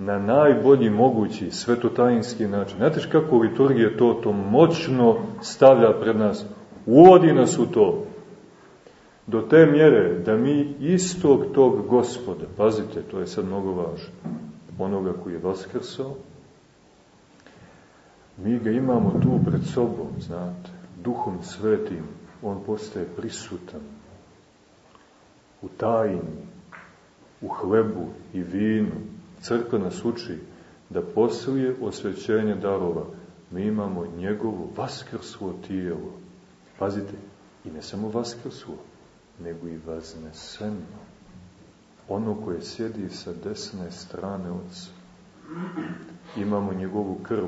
na najbolji mogući svetotajinski način. Znate kako liturgija to, to moćno stavlja pred nas? Uvodi nas u to. Do te mjere da mi istog tog gospoda, pazite, to je sad mnogo važno, onoga koji je vaskrsao, mi ga imamo tu pred sobom, znate, duhom svetim, on postaje prisutan u tajni, u hlebu i vinu. Crkva nas uči da poslije osvećenja darova mi imamo njegovo vaskrslo tijelo. Pazite, i ne samo vaskrslo, nego i vazneseno. Ono koje sjedi sa desne strane Otca. Imamo njegovu krv,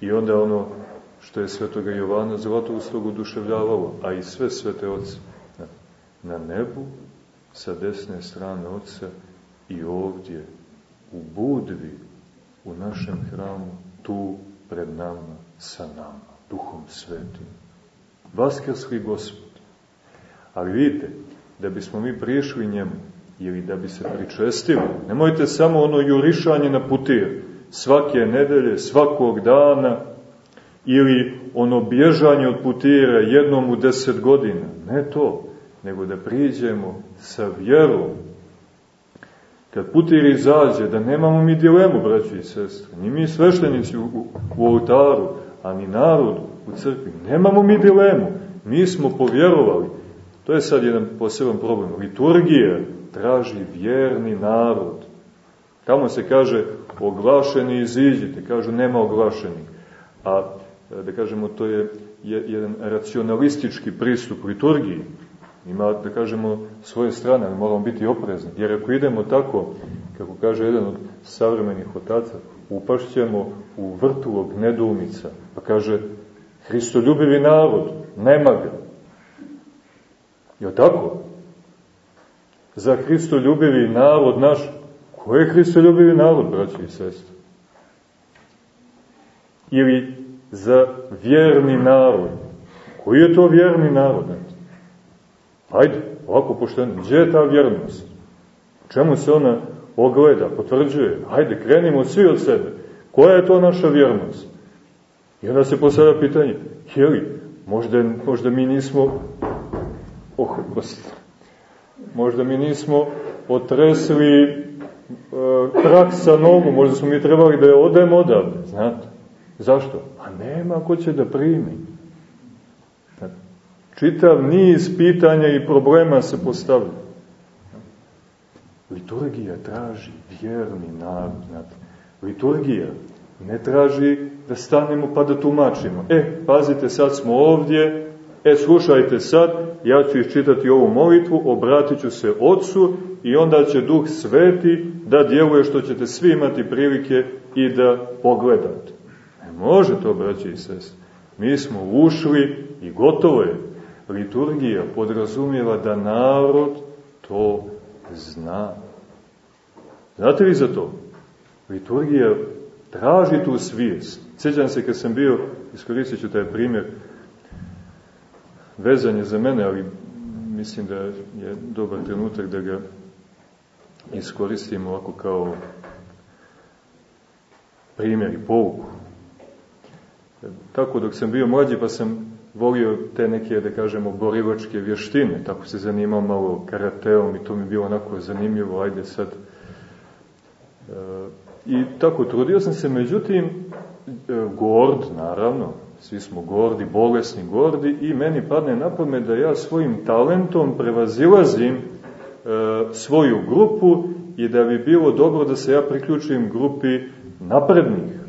I onda ono što je svetoga Jovana Zlatoustog oduševljavalo, a i sve svete na, na nebu, sa desne strane oca i ovdje, u Budvi, u našem hramu, tu pred nama, sa nama, duhom svetim. Vaskrsli Gospod. Ali vidite, da bismo mi prišli njemu, ili da bi se pričestili, nemojte samo ono jurišanje na putije, svake nedelje, svakog dana, ili ono bježanje od putira jednom u deset godina. Ne to, nego da priđemo sa vjerom. Kad putir izađe, da nemamo mi dilemu, braći i sestre, ni mi sveštenici u, u, oltaru, a ni narod u crkvi, nemamo mi dilemu, mi smo povjerovali. To je sad jedan poseban problem. Liturgija traži vjerni narod. Tamo se kaže oglašeni iziđite, kažu nema oglašenih. A da kažemo to je jedan racionalistički pristup liturgiji. Ima, da kažemo, svoje strane, ali moramo biti oprezni. Jer ako idemo tako, kako kaže jedan od savremenih otaca, upašćemo u vrtlog nedoumica. Pa kaže, Hristoljubivi narod, nema ga. Je tako? Za Hristoljubivi narod naš, ko je Hristoljubivi narod, braći i sestri? Ili za vjerni narod. Koji je to vjerni narod? Ajde, ovako pošteno, gdje je ta vjernost? Čemu se ona ogleda, potvrđuje? Ajde, krenimo svi od sebe. Koja je to naša vjernost? I onda se postavlja pitanje, je li, možda, možda mi nismo, oh, prosti, možda mi nismo otresli e, trak sa nogu, možda smo mi trebali da je odemo odavde, znate. Zašto? A nema ko će da primi. Čitav niz pitanja i problema se postavlja. Liturgija traži vjerni narod. Liturgija ne traži da stanemo pa da tumačimo. E, pazite, sad smo ovdje, e, slušajte sad, ja ću iščitati ovu molitvu, obratit se Otcu i onda će Duh Sveti da djeluje što ćete svi imati prilike i da pogledate. Ne može to, braći i sest. Mi smo ušli i gotovo je. Liturgija podrazumijeva da narod to zna. Znate li za to? Liturgija traži tu svijest. Sjećam se kad sam bio, iskoristit ću taj primjer, vezanje za mene, ali mislim da je dobar trenutak da ga iskoristimo ovako kao primjer i pouku. Tako dok sam bio mlađi pa sam volio te neke, da kažemo, borivačke vještine, tako se zanimao malo karateom i to mi bilo onako zanimljivo, ajde sad. E, I tako, trudio sam se, međutim, e, gord, naravno, svi smo gordi, bolesni gordi, i meni padne na pamet da ja svojim talentom prevazilazim e, svoju grupu i da bi bilo dobro da se ja priključim grupi naprednih.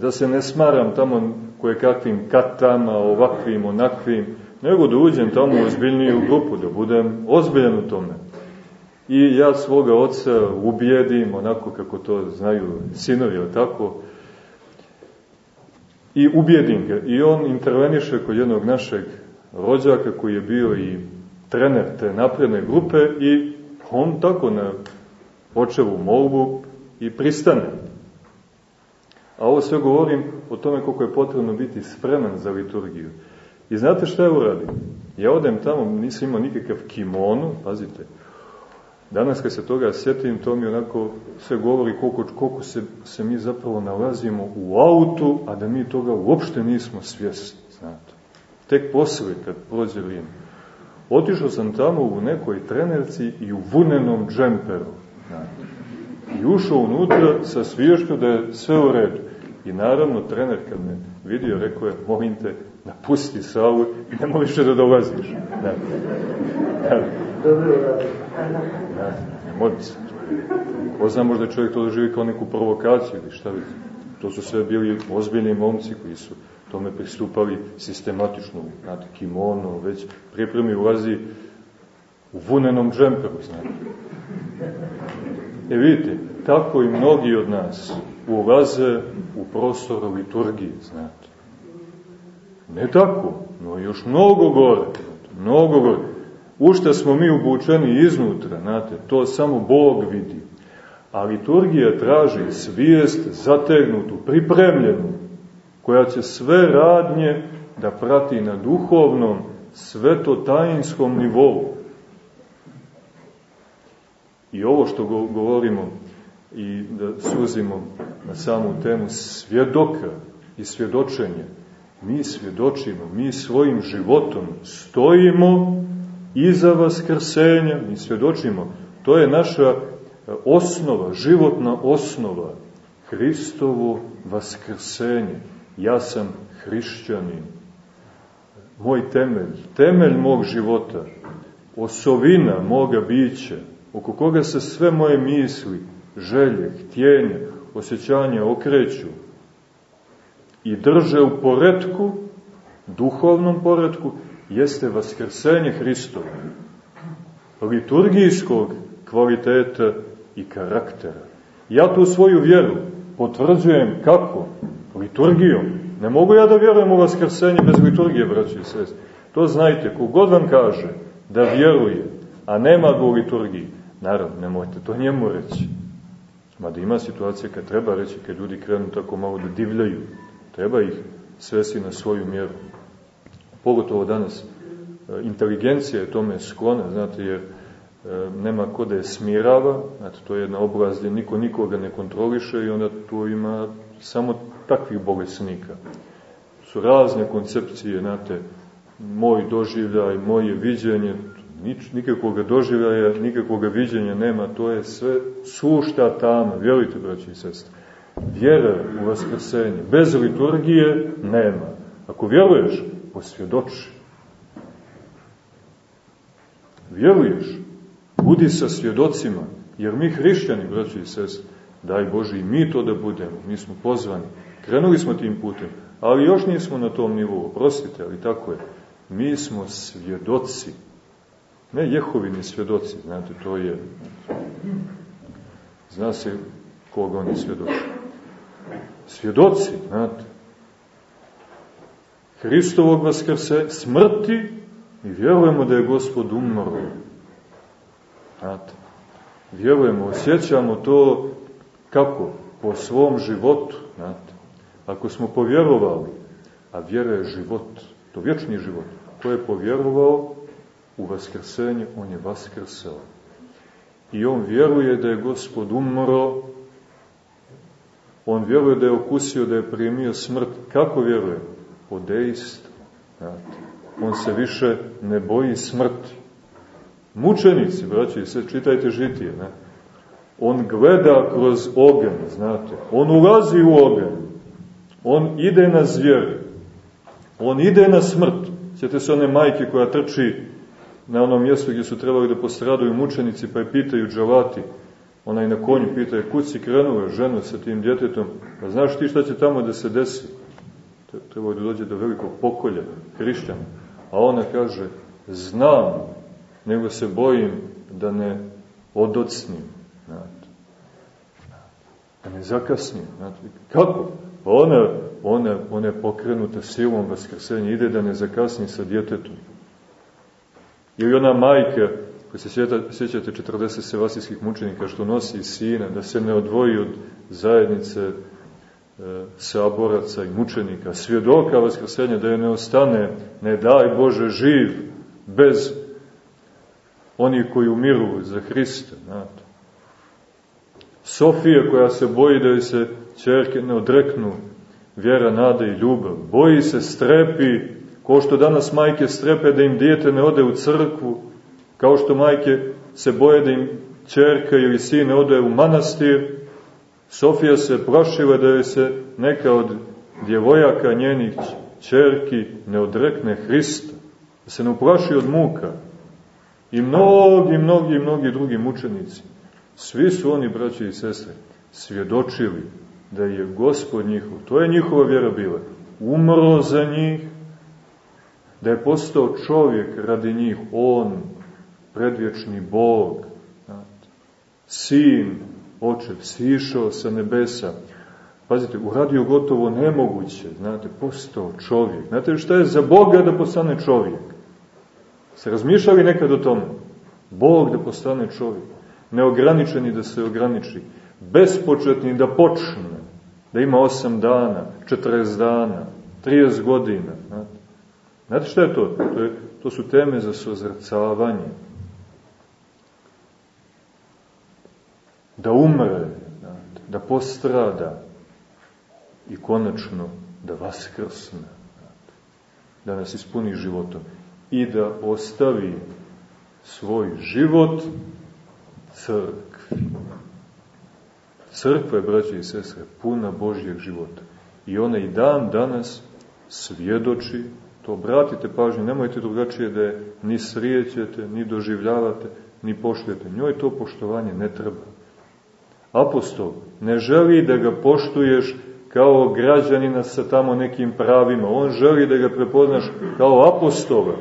Da se ne smaram tamo koje kakvim katama, ovakvim, onakvim, nego da uđem tamo u ozbiljniju grupu, da budem ozbiljan u tome. I ja svoga oca ubijedim, onako kako to znaju sinovi, ali tako, i ubijedim ga. I on interveniše kod jednog našeg rođaka koji je bio i trener te napredne grupe i on tako na očevu molbu i pristane. A ovo sve govorim o tome koliko je potrebno biti spreman za liturgiju. I znate šta je uradim? Ja odem tamo, nisam imao nikakav kimonu, pazite, danas kad se toga sjetim, to mi onako sve govori koliko, koliko se, se mi zapravo nalazimo u autu, a da mi toga uopšte nismo svjesni, znate. Tek posle, kad prođe vrijeme. Otišao sam tamo u nekoj trenerci i u vunenom džemperu, znate. I ušao unutra sa sviješću da je sve u redu. I naravno, trener kad me vidio, rekao je, molim te, napusti salu i nemoj više da dolaziš. Da. Da. Da. Nemoj se. Ko zna, možda čovjek to doživi kao neku provokaciju ili šta vidi. To su sve bili ozbiljni momci koji su tome pristupali sistematično, znate, kimono, već pripremi ulazi u vunenom džemperu, znate. E vidite, tako i mnogi od nas ulaze u prostor liturgije, znate. Ne tako, no još mnogo gore, mnogo gore. U šta smo mi obučeni iznutra, znate, to samo Bog vidi. A liturgija traži svijest zategnutu, pripremljenu, koja će sve radnje da prati na duhovnom, svetotajinskom nivou. I ovo što govorimo i da suzimo na samu temu svjedoka i svjedočenje. Mi svjedočimo, mi svojim životom stojimo iza vaskrsenja, mi svjedočimo. To je naša osnova, životna osnova, Hristovo vaskrsenje. Ja sam hrišćanin. Moj temelj, temelj mog života, osovina moga bića, oko koga se sve moje misli, želje, htjenje, osjećanja okreću i drže u poredku, duhovnom poredku, jeste vaskrsenje Hristova, liturgijskog kvaliteta i karaktera. Ja tu svoju vjeru potvrđujem kako? Liturgijom. Ne mogu ja da vjerujem u vaskrsenje bez liturgije, braći i sest. To znajte, kogod vam kaže da vjeruje, a nema ga u liturgiji, naravno, nemojte to njemu reći. Mada ima situacije kad treba reći, kad ljudi krenu tako malo da divljaju, treba ih svesti na svoju mjeru. Pogotovo danas, e, inteligencija je tome sklona, znate, jer e, nema ko da je smirava, znate, to je jedna oblast gdje niko nikoga ne kontroliše i onda tu ima samo takvih bolesnika. Su razne koncepcije, znate, moj doživljaj, moje viđenje, nič, nikakvog doživljaja, nikakvog viđenja nema, to je sve sušta tama, vjerujte, braći i sestre. Vjera u vaskrsenje, bez liturgije nema. Ako vjeruješ, posvjedoči. Vjeruješ, budi sa svjedocima, jer mi hrišćani, braći i sestre, daj Bože i mi to da budemo, mi smo pozvani, krenuli smo tim putem, ali još nismo na tom nivou, prostite, ali tako je, mi smo svjedoci, ne Jehovini svjedoci, znate, to je, zna se koga oni svjedoči. Svjedoci, znate, Hristovog vaskrse, smrti i vjerujemo da je Gospod umro. Znate, vjerujemo, osjećamo to kako? Po svom životu, znate. Ako smo povjerovali, a vjera je život, to vječni život, ko je povjerovao u vaskrsenje, on je vaskrsao. I on vjeruje da je Gospod umro, on vjeruje da je okusio, da je primio smrt. Kako vjeruje? Po dejstvu. On se više ne boji smrti. Mučenici, braći, čitajte žitije, ne? On gleda kroz ogen, znate. On ulazi u ogen. On ide na zvijere. On ide na smrt. Sjete se one majke koja trči na onom mjestu gdje su trebali da postradaju mučenici, pa je pitaju džavati, onaj na konju pita je, kud si krenula ženu sa tim djetetom, pa znaš ti šta će tamo da se desi? Treba da dođe do velikog pokolja, hrišćana. A ona kaže, znam, nego se bojim da ne odocnim. Znate. Da ne zakasnim. Znate. Kako? Pa ona, ona, ona je pokrenuta silom vaskrsenja, ide da ne zakasni sa djetetom. Ili ona majka, koja se sjećate 40 sevasijskih mučenika što nosi sina, da se ne odvoji od zajednice e, saboraca i mučenika, svjedoka vaskrsenja, da je ne ostane, ne daj Bože, živ, bez onih koji umiru za Hrista. Znate. Sofija koja se boji da se čerke ne odreknu vjera, nada i ljubav. Boji se, strepi, Ko što danas majke strepe da im dijete ne ode u crkvu, kao što majke se boje da im čerka ili sin ne ode u manastir, Sofija se prošiva da je se neka od djevojaka njenih čerki ne odrekne Hrista, da se ne uplaši od muka. I mnogi, mnogi, mnogi drugi mučenici, svi su oni, braći i sestre, svjedočili da je gospod njihov, to je njihova vjera bila, umro za njih, da je postao čovjek radi njih, on, predvječni Bog, sin, očev, sišao sa nebesa, pazite, uradio gotovo nemoguće, znate, postao čovjek. Znate šta je za Boga da postane čovjek? Se razmišljali nekad o tome? Bog da postane čovjek, neograničeni da se ograniči, bespočetni da počne, da ima osam dana, 40 dana, 30 godina, znate. Znate šta je to? To, je, to su teme za sozrcavanje. Da umre, da postrada i konačno da vaskrsne, da nas ispuni životom i da ostavi svoj život crkvi. Crkva je, braće i sestre, puna Božjeg života. I ona i dan danas svjedoči To obratite pažnju, nemojte drugačije da je ni srijećete, ni doživljavate, ni poštujete. Njoj to poštovanje ne treba. Apostol ne želi da ga poštuješ kao građanina sa tamo nekim pravima. On želi da ga prepoznaš kao apostola.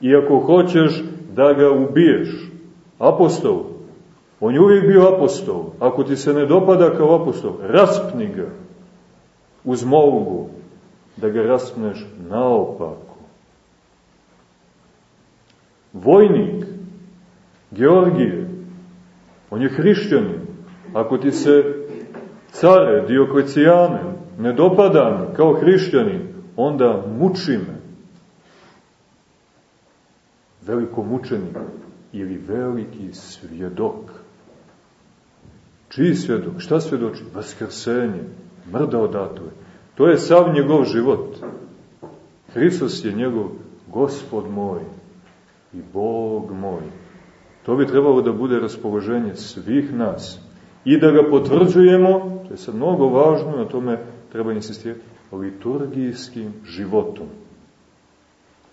I ako hoćeš da ga ubiješ, apostol, On je uvijek bio apostol. Ako ti se ne dopada kao apostol, raspni ga uz molbu da ga raspneš naopako. Vojnik, Georgije, on je hrišćanin. Ako ti se care, Dioklecijane, ne dopada mi kao hrišćanin, onda muči me. Veliko mučenik ili veliki svjedok. Čiji svjedok? Šta svjedoči? Vaskrsenje. Mrda odatove. To je sav njegov život. Hristos je njegov gospod moj i Bog moj. To bi trebalo da bude raspoloženje svih nas. I da ga potvrđujemo, to je sad mnogo važno, na tome treba insistirati, liturgijskim životom.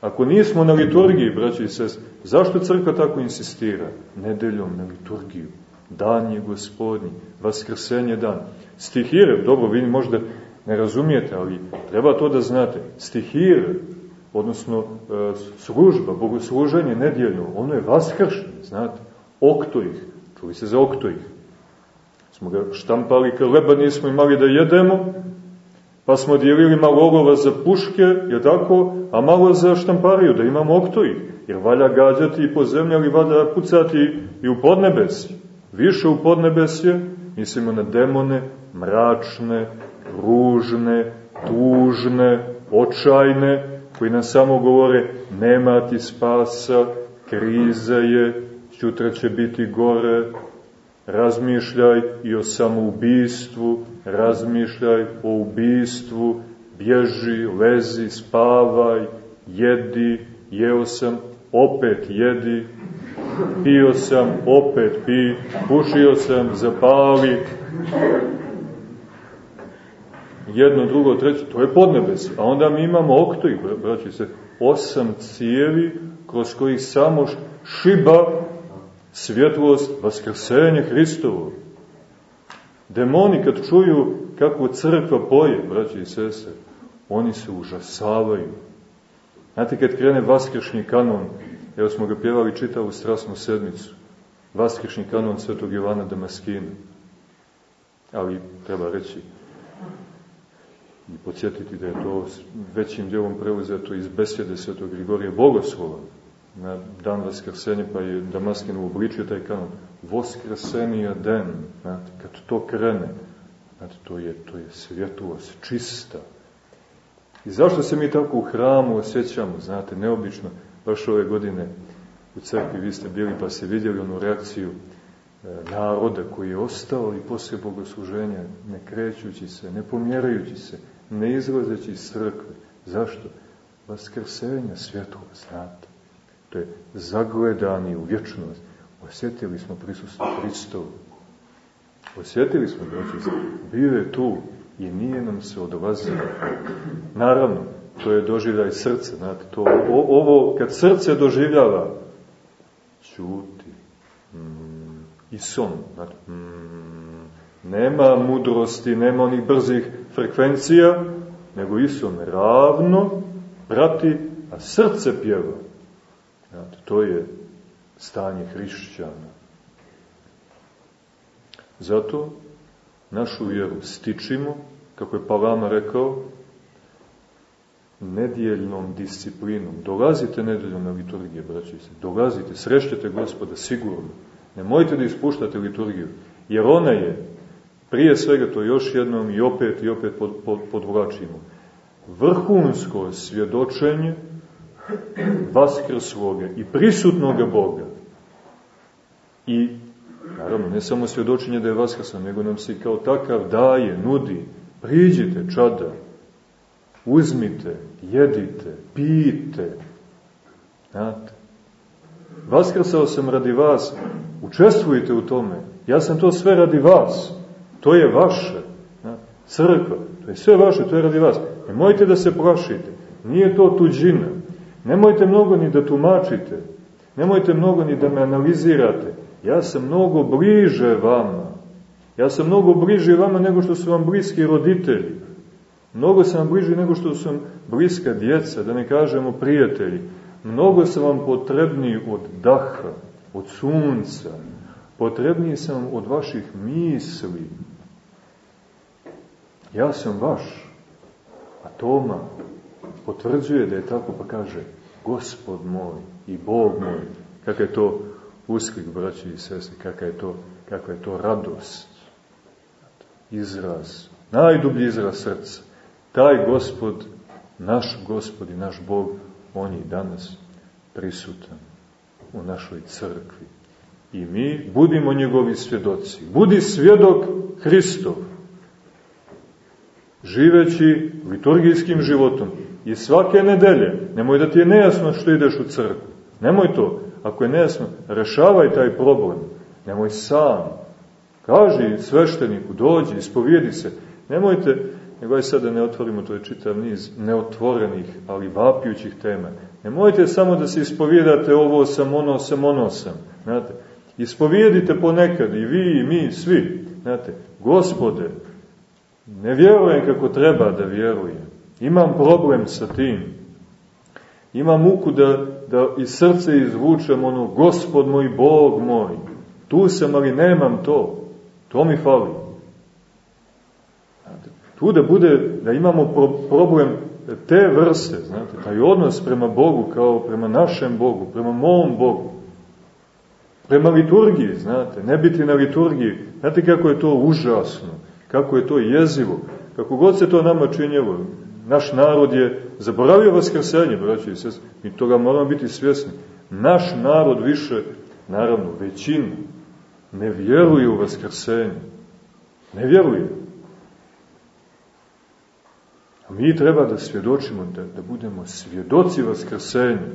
Ako nismo na liturgiji, braći i sest, zašto crkva tako insistira? Nedeljom na liturgiju, dan je gospodnji, vaskrsenje dan. Stihire, dobro, vi možda ne razumijete, ali treba to da znate. Stihire, odnosno e, služba, bogosluženje nedjeljno, ono je vaskršnje, znate. Oktojih, čuli se za oktojih. Smo ga štampali kad leba nismo imali da jedemo, pa smo dijelili malo olova za puške, je tako, a malo za štampariju, da imamo oktojih. Jer valja gađati i po zemlji, ali valja pucati i u podnebesje. Više u podnebesje, mislimo na demone, mračne, ružne, tužne, očajne, koji nam samo govore nema ti spasa, kriza je, sutra će biti gore, razmišljaj i o samoubistvu, razmišljaj o ubistvu, bježi, lezi, spavaj, jedi, jeo sam, opet jedi, pio sam, opet pi, pušio sam, zapali, jedno, drugo, treće, to je podnebes. A onda mi imamo oktoj, braći se, osam cijevi kroz kojih samo šiba svjetlost vaskrsenja Hristovo. Demoni kad čuju kako crkva poje, braći i sese, oni se užasavaju. Znate, kad krene vaskršnji kanon, evo smo ga pjevali čitavu strasnu sedmicu, vaskršnji kanon svetog Jovana Damaskina, ali treba reći, i podsjetiti da je to većim dijelom preuzeto iz besjede svetog Grigorija Bogoslova na dan Vaskrsenja, pa je Damaskin uobličio taj kanon. Voskrsenija den, znate, kad to krene, znate, to je, to je svjetlost, čista. I zašto se mi tako u hramu osjećamo, znate, neobično, baš ove godine u crkvi vi ste bili pa ste vidjeli onu reakciju e, naroda koji je ostao i posle bogosluženja, ne krećući se, ne pomjerajući se, ne izlazeći iz crkve. Zašto? Vaskrsenja svjetlo, znate. To je zagledani u vječnost. Osjetili smo prisustvo Hristovu. Osjetili smo, braći, bio je tu i nije nam se odlazilo. Naravno, to je doživljaj srca, znate, to, o, ovo, kad srce doživljava, čuti, mm, i son, znate, mm, nema mudrosti, nema onih brzih frekvencija, nego Isom ravno prati, a srce pjeva. Znate, to je stanje hrišćana. Zato našu vjeru stičimo, kako je Palama rekao, nedjeljnom disciplinom. Dolazite nedjeljom na liturgije, braći se. Dolazite, srećete gospoda sigurno. Nemojte da ispuštate liturgiju, jer ona je Prije svega to još jednom i opet i opet pod, pod, podvlačimo. Vrhunsko svjedočenje vaskrsloga i prisutnoga Boga. I, naravno, ne samo svjedočenje da je vaskrsan, nego nam se kao takav daje, nudi. Priđite, čada, uzmite, jedite, pijte. Znate, vaskrsao sam radi vas, učestvujte u tome. Ja sam to sve radi vas. To je vaše. Crkva, to je sve vaše, to je radi vas. Nemojte da se plašite. Nije to tuđina. Nemojte mnogo ni da tumačite. Nemojte mnogo ni da me analizirate. Ja sam mnogo bliže vama. Ja sam mnogo bliže vama nego što su vam bliski roditelji. Mnogo sam vam bliži nego što su vam bliska djeca, da ne kažemo prijatelji. Mnogo sam vam potrebniji od daha, od sunca, potrebniji sam od vaših misli. Ja sam vaš. A Toma potvrđuje da je tako, pa kaže, Gospod moj i Bog moj. Kakav je to usklik, braći i sestri, kakva je to, kakva je to radost. Izraz, najdublji izraz srca. Taj Gospod, naš Gospod i naš Bog, on je danas prisutan u našoj crkvi. I mi budimo njegovi svjedoci. Budi svjedok Hristov. Živeći liturgijskim životom i svake nedelje, nemoj da ti je nejasno što ideš u crkvu. Nemoj to. Ako je nejasno, rešavaj taj problem. Nemoj sam. Kaži svešteniku, dođi, ispovijedi se. Nemojte, nego aj sad da ne otvorimo, to je čitav niz neotvorenih, ali vapijućih tema. Nemojte samo da se ispovijedate ovo sam, ono sam, ono sam. Znate, ispovijedite ponekad i vi i mi, svi. Znate, gospode, ne vjerujem kako treba da vjerujem. Imam problem sa tim. Imam muku da, da iz srca izvučem ono, gospod moj, Bog moj. Tu sam, ali nemam to. To mi fali. Znate, tu da bude, da imamo pro, problem te vrste, znate, taj odnos prema Bogu kao prema našem Bogu, prema mom Bogu, prema liturgiji, znate, ne biti na liturgiji, znate kako je to užasno, kako je to jezivo, kako god se to nama činjelo, naš narod je zaboravio vaskrsenje, braći i sest, mi toga moramo biti svjesni. Naš narod više, naravno, većina, ne vjeruje u vaskrsenje. Ne vjeruje. A mi treba da svjedočimo, da, da budemo svjedoci vaskrsenja.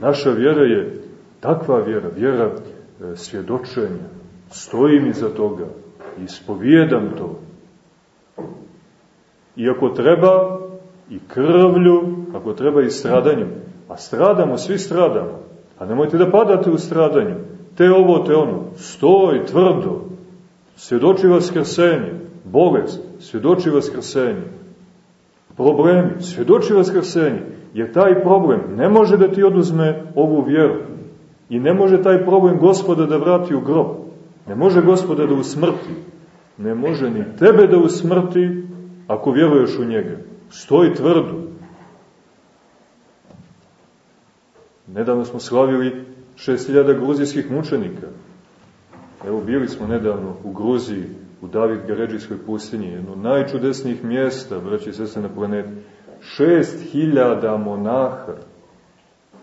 Naša vjera je takva vjera, vjera e, svjedočenja. Stojim iza toga, ispovijedam to. I ako treba i krvlju, ako treba i stradanjem, a stradamo, svi stradamo, a nemojte da padate u stradanju, te ovo, te ono, stoj tvrdo, svjedoči vaskrsenje, bolest, svjedoči vaskrsenje, problemi, svjedoči vaskrsenje, jer taj problem ne može da ti oduzme ovu vjeru. I ne može taj problem gospoda da vrati u grob, ne može gospoda da usmrti, ne može ni tebe da usmrti ako vjeruješ u njega. Stoj tvrdo. Nedavno smo slavili 6000 gruzijskih mučenika. Evo, bili smo nedavno u Gruziji, u David Gaređijskoj pustinji, jedno od najčudesnijih mjesta, braći i se na planeti. 6000 monaha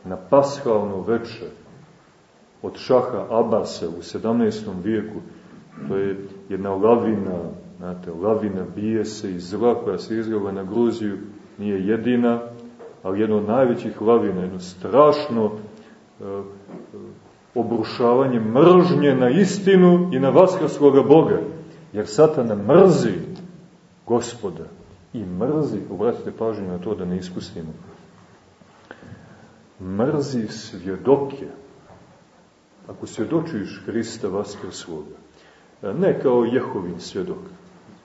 na pashalno večer od šaha Abasa u 17. vijeku. To je jedna lavina, znate, lavina bije se iz zla koja se izgleda na Gruziju, nije jedina, ali jedno od najvećih lavina, jedno strašno e, obrušavanje mržnje na istinu i na vaskarskoga Boga. Jer satana mrzi gospoda i mrzi, obratite pažnju na to da ne ispustimo, mrzi svjedoke. Ako svjedočiš Hrista vaskarskoga, ne kao Jehovin svjedok,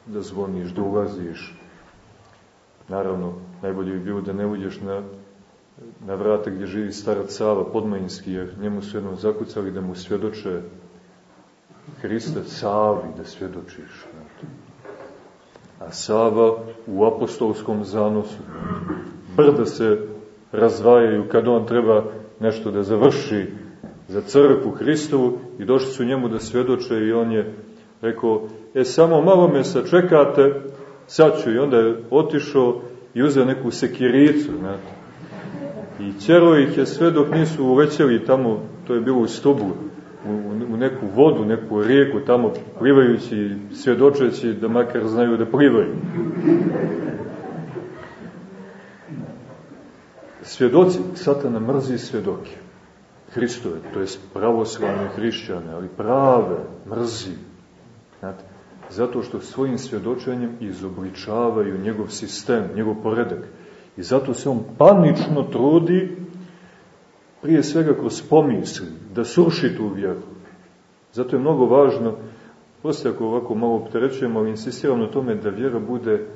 da zvoniš, da ulaziš, naravno, najbolje bi bilo da ne uđeš na na vrata gdje živi starac Sava Podmajinski, jer njemu su jednom zakucali da mu svjedoče Hrista Savi da svjedočiš. A Sava u apostolskom zanosu brda se razvajaju kad on treba nešto da završi za crkvu Hristovu i došli su njemu da svjedoče i on je rekao, e samo malo me sačekate, sad ću. I onda je otišao i uzeo neku sekiricu, znate, I ćero ih je sve dok nisu uvećali tamo, to je bilo u stobu, u, u neku vodu, neku rijeku, tamo plivajući, svjedočeći da makar znaju da plivaju. Svjedoci, satana mrzi svjedoke. Hristove, to je pravoslavne hrišćane, ali prave, mrzi. Znate, zato što svojim svjedočenjem izobličavaju njegov sistem, njegov poredak. I zato se on panično trudi, prije svega kroz pomisli, da sruši tu vjeru. Zato je mnogo važno, prosto ako ovako malo opterećujemo, ali insistiramo na tome da vjera bude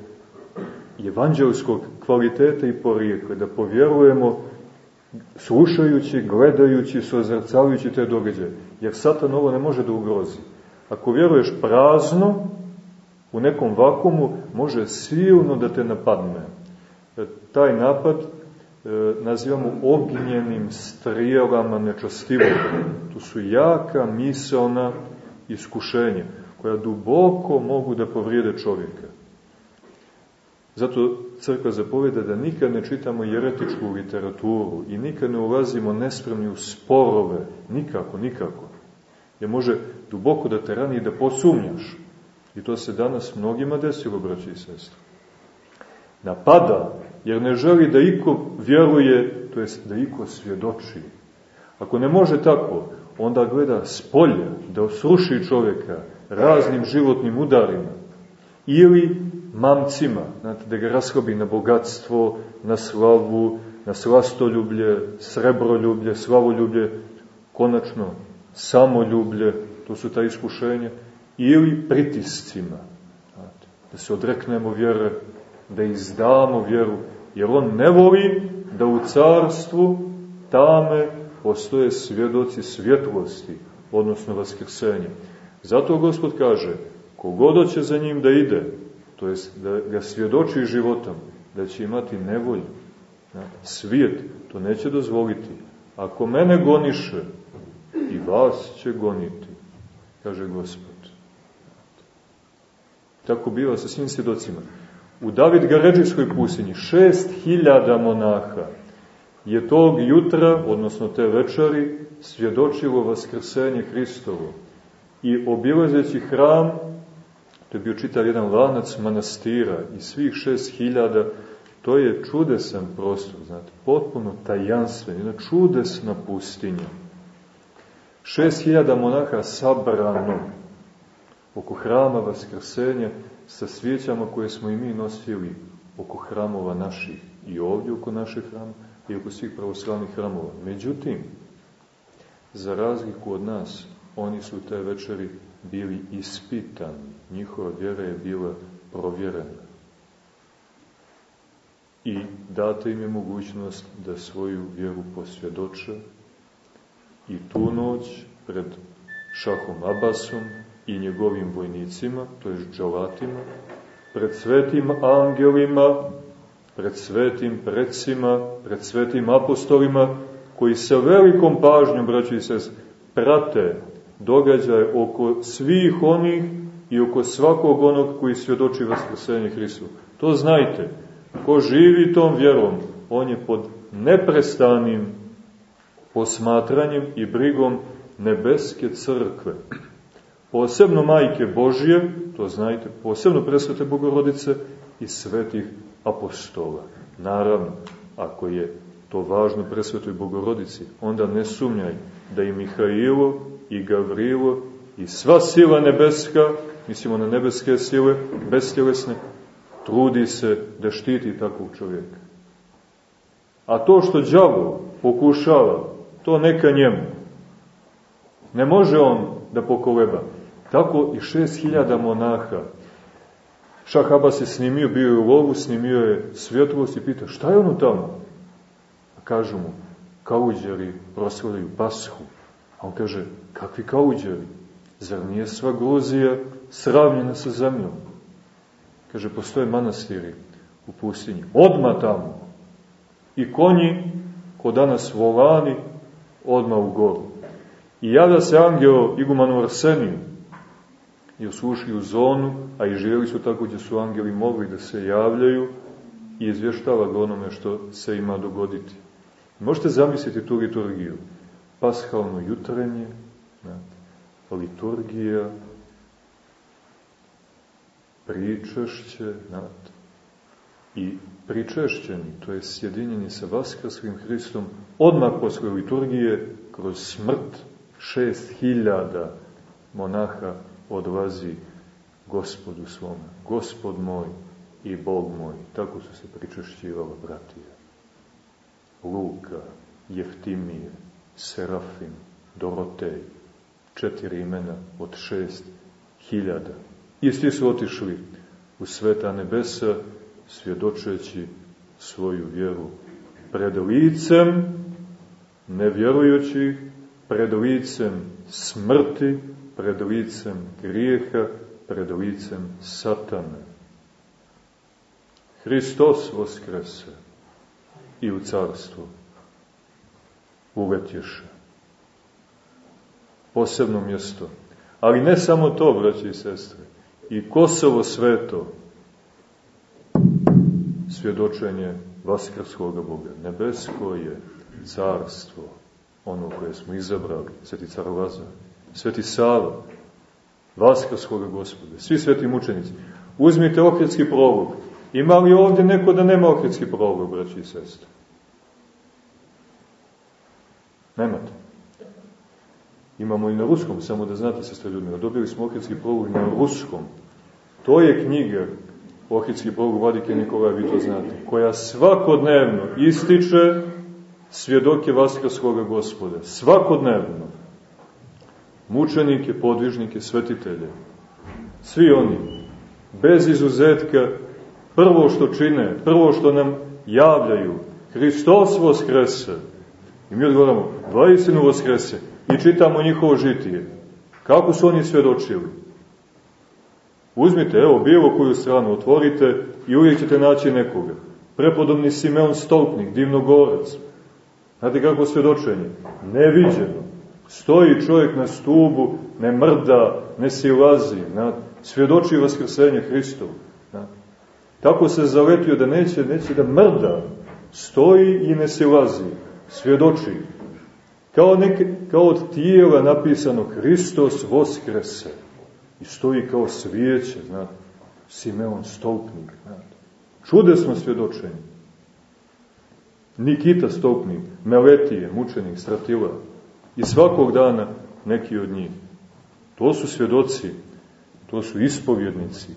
evanđelskog kvaliteta i porijekla, da povjerujemo slušajući, gledajući, sozrcavajući te događaje. Jer Satan ovo ne može da ugrozi. Ako vjeruješ prazno, u nekom vakumu, može silno da te napadne. E, taj napad e, nazivamo ognjenim strijelama nečastivog. To su jaka misalna iskušenja, koja duboko mogu da povrijede čovjeka. Zato crkva zapoveda da nikad ne čitamo jeretičku literaturu i nikad ne ulazimo nespremni u sporove, nikako, nikako. Jer može duboko da te rani i da posumnjaš. I to se danas mnogima desilo, braći i sestri. Napada, jer ne želi da iko vjeruje, to jest da iko svjedoči. Ako ne može tako, onda gleda s polja, da osruši čovjeka raznim životnim udarima. Ili mamcima, znate, da ga rashobi na bogatstvo, na slavu, na slastoljublje, srebroljublje, slavoljublje, konačno samoljublje, to su ta iskušenja, ili pritiscima, znate, da se odreknemo vjere, da izdamo vjeru, jer on ne voli da u carstvu tame postoje svjedoci svjetlosti, odnosno vaskrsenja. Zato Gospod kaže, kogodo će za njim da ide, to jest da ga svjedoči životom, da će imati nevolju. Svijet to neće dozvoliti. Ako mene goniše, i vas će goniti, kaže Gospod. Tako biva sa svim svjedocima. U David Gaređijskoj pustinji šest hiljada monaha je tog jutra, odnosno te večeri, svjedočilo vaskrsenje Hristovo. I obilazeći hram, to je bio čitav jedan lanac manastira i svih šest hiljada, to je čudesan prostor, znate, potpuno tajanstven, jedna čudesna pustinja. Šest hiljada monaha sabrano oko hrama Vaskrsenja sa svijećama koje smo i mi nosili oko hramova naših i ovdje oko naših hrama i oko svih pravoslavnih hramova. Međutim, za razliku od nas, oni su te večeri bili ispitani, njihova vjera je bila provjerena. I data im je mogućnost da svoju vjeru posvjedoče i tu noć pred šahom Abasom i njegovim vojnicima, to je džalatima, pred svetim angelima, pred svetim predsima, pred svetim apostolima, koji sa velikom pažnjom, braći sest, prate događaj oko svih onih i oko svakog onog koji svjedoči vaskrsenje Hristu. To znajte, ko živi tom vjerom, on je pod neprestanim posmatranjem i brigom nebeske crkve. Posebno majke Božije, to znajte, posebno presvete Bogorodice i svetih apostola. Naravno, ako je to važno presvetoj Bogorodici, onda ne sumnjaj da i Mihailo i Gavrilo i sva sila nebeska, mislimo na nebeske sile, bestjelesne, trudi se da štiti takvog čovjeka. A to što đavo pokušava, to neka njemu. Ne može on da pokoleba. Tako i šest hiljada monaha. Šah se snimio, bio je u lovu, snimio je svjetlost i pita šta je ono tamo? A kažu mu, kauđeri proslavljaju pashu. A on kaže, kakvi kauđeri? Zar nije sva Gruzija sravnjena sa zemljom? Kaže, postoje manastiri u pustinji. Odma tamo. I konji, ko danas volani, odma u goru. I jada se angelo igumanu Arseniju, jer su zonu, a i živjeli su tako gdje su angeli mogli da se javljaju i izvještava ga onome što se ima dogoditi. Možete zamisliti tu liturgiju. Pashalno jutrenje, liturgija, pričešće, znate, i pričešćeni, to je sjedinjeni sa Vaskrskim Hristom, odmah posle liturgije, kroz smrt, šest hiljada monaha odlazi gospodu svome. Gospod moj i Bog moj. Tako su se pričešćivala bratija. Luka, Jeftimije, Serafim, Dorotej, četiri imena od šest hiljada. I su otišli u sveta nebesa, svjedočeći svoju vjeru pred licem nevjerujućih pred licem smrti, pred licem grijeha, pred licem satane. Hristos vaskrese i u carstvo uletješe. Posebno mjesto. Ali ne samo to, braći i sestre, i Kosovo sveto, svjedočenje Vaskrskoga Boga. Nebesko je carstvo, ono koje smo izabrali, sveti car Lazar, sveti Sava, Vaskrskoga gospoda, svi sveti mučenici. Uzmite okretski prolog. Ima li ovdje neko da nema okretski prolog, braći i sestre? Nemate. Imamo i na ruskom, samo da znate, sestre ljudima, dobili smo okretski prolog na ruskom. To je knjiga Ohridski prolog Vladike Nikolaja, vi to znate, koja svakodnevno ističe svjedoke Vaskarskoga gospoda. Svakodnevno. Mučenike, podvižnike, svetitelje. Svi oni, bez izuzetka, prvo što čine, prvo što nam javljaju, Hristos voskrese. I mi odgovoramo, vajstinu voskrese. I čitamo njihovo žitije. Kako su oni svjedočili? Uzmite, evo, bilo koju stranu otvorite i uvijek ćete naći nekoga. Prepodobni Simeon Stolpnik, divnogorac. Znate kako svjedočenje? Neviđeno. Stoji čovjek na stubu, ne mrda, ne silazi, znate? svjedoči vaskrsenje Hristovu. Znate? Tako se zaletio da neće, neće da mrda, stoji i ne silazi, svjedoči. Kao, neke, kao od tijela napisano Hristos voskrese i stoji kao svijeće, znate, Simeon Stolpnik, znate. Čudesno svjedočenje. Nikita Stolpnik, Meletije, mučenik, Stratila i svakog dana neki od njih. To su svjedoci, to su ispovjednici.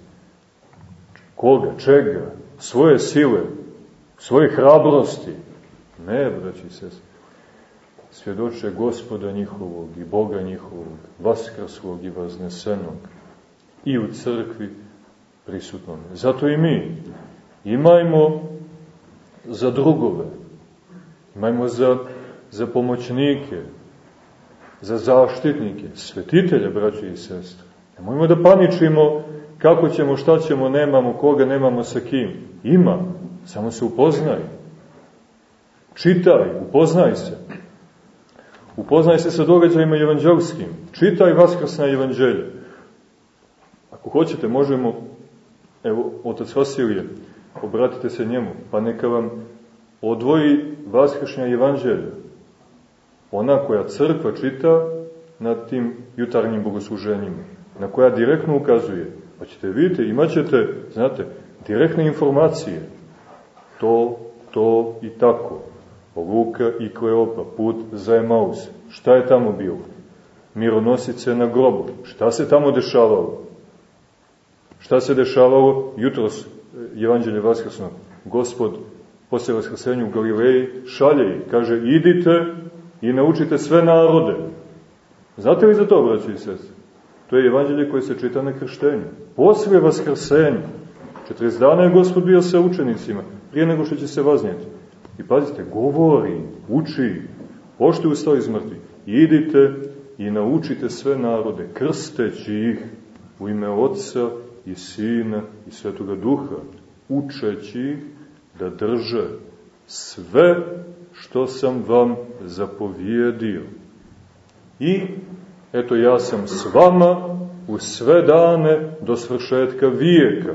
Koga, čega, svoje sile, svoje hrabrosti. Ne, braći i sestri svjedoče gospoda njihovog i Boga njihovog, vaskrslog i vaznesenog i u crkvi prisutnom. Zato i mi imajmo za drugove, imajmo za, za pomoćnike, za zaštitnike, svetitelje, braće i sestre. Nemojmo da paničimo kako ćemo, šta ćemo, nemamo, koga nemamo, sa kim. Ima, samo se upoznaj. Čitaj, upoznaj se. Upoznaj se sa događajima evanđelskim. Čitaj vaskrsna evanđelja. Ako hoćete, možemo, evo, otac Vasilije, obratite se njemu, pa neka vam odvoji vaskršnja evanđelja. Ona koja crkva čita na tim jutarnjim bogosluženjima, na koja direktno ukazuje. Pa ćete vidite, imaćete, znate, direktne informacije. To, to i tako. Luka i Kleopa, put za Emaus. Šta je tamo bilo? Mironosice na grobu. Šta se tamo dešavalo? Šta se dešavalo jutros Evanđelje Vaskrsnog? Gospod posle Vaskrsenja u Galileji šalje ih, kaže idite i naučite sve narode. Znate li za to, braći i sestri? To je evanđelje koje se čita na krštenju. Posle Vaskrsenja, 40 dana je Gospod bio sa učenicima, prije nego što će se vaznijeti. I pazite, govori, uči, pošte ustao iz mrtvi. Idite i naučite sve narode, krsteći ih u ime Otca i Sina i Svetoga Duha, učeći ih da drže sve što sam vam zapovjedio. I, eto, ja sam s vama u sve dane do svršetka vijeka.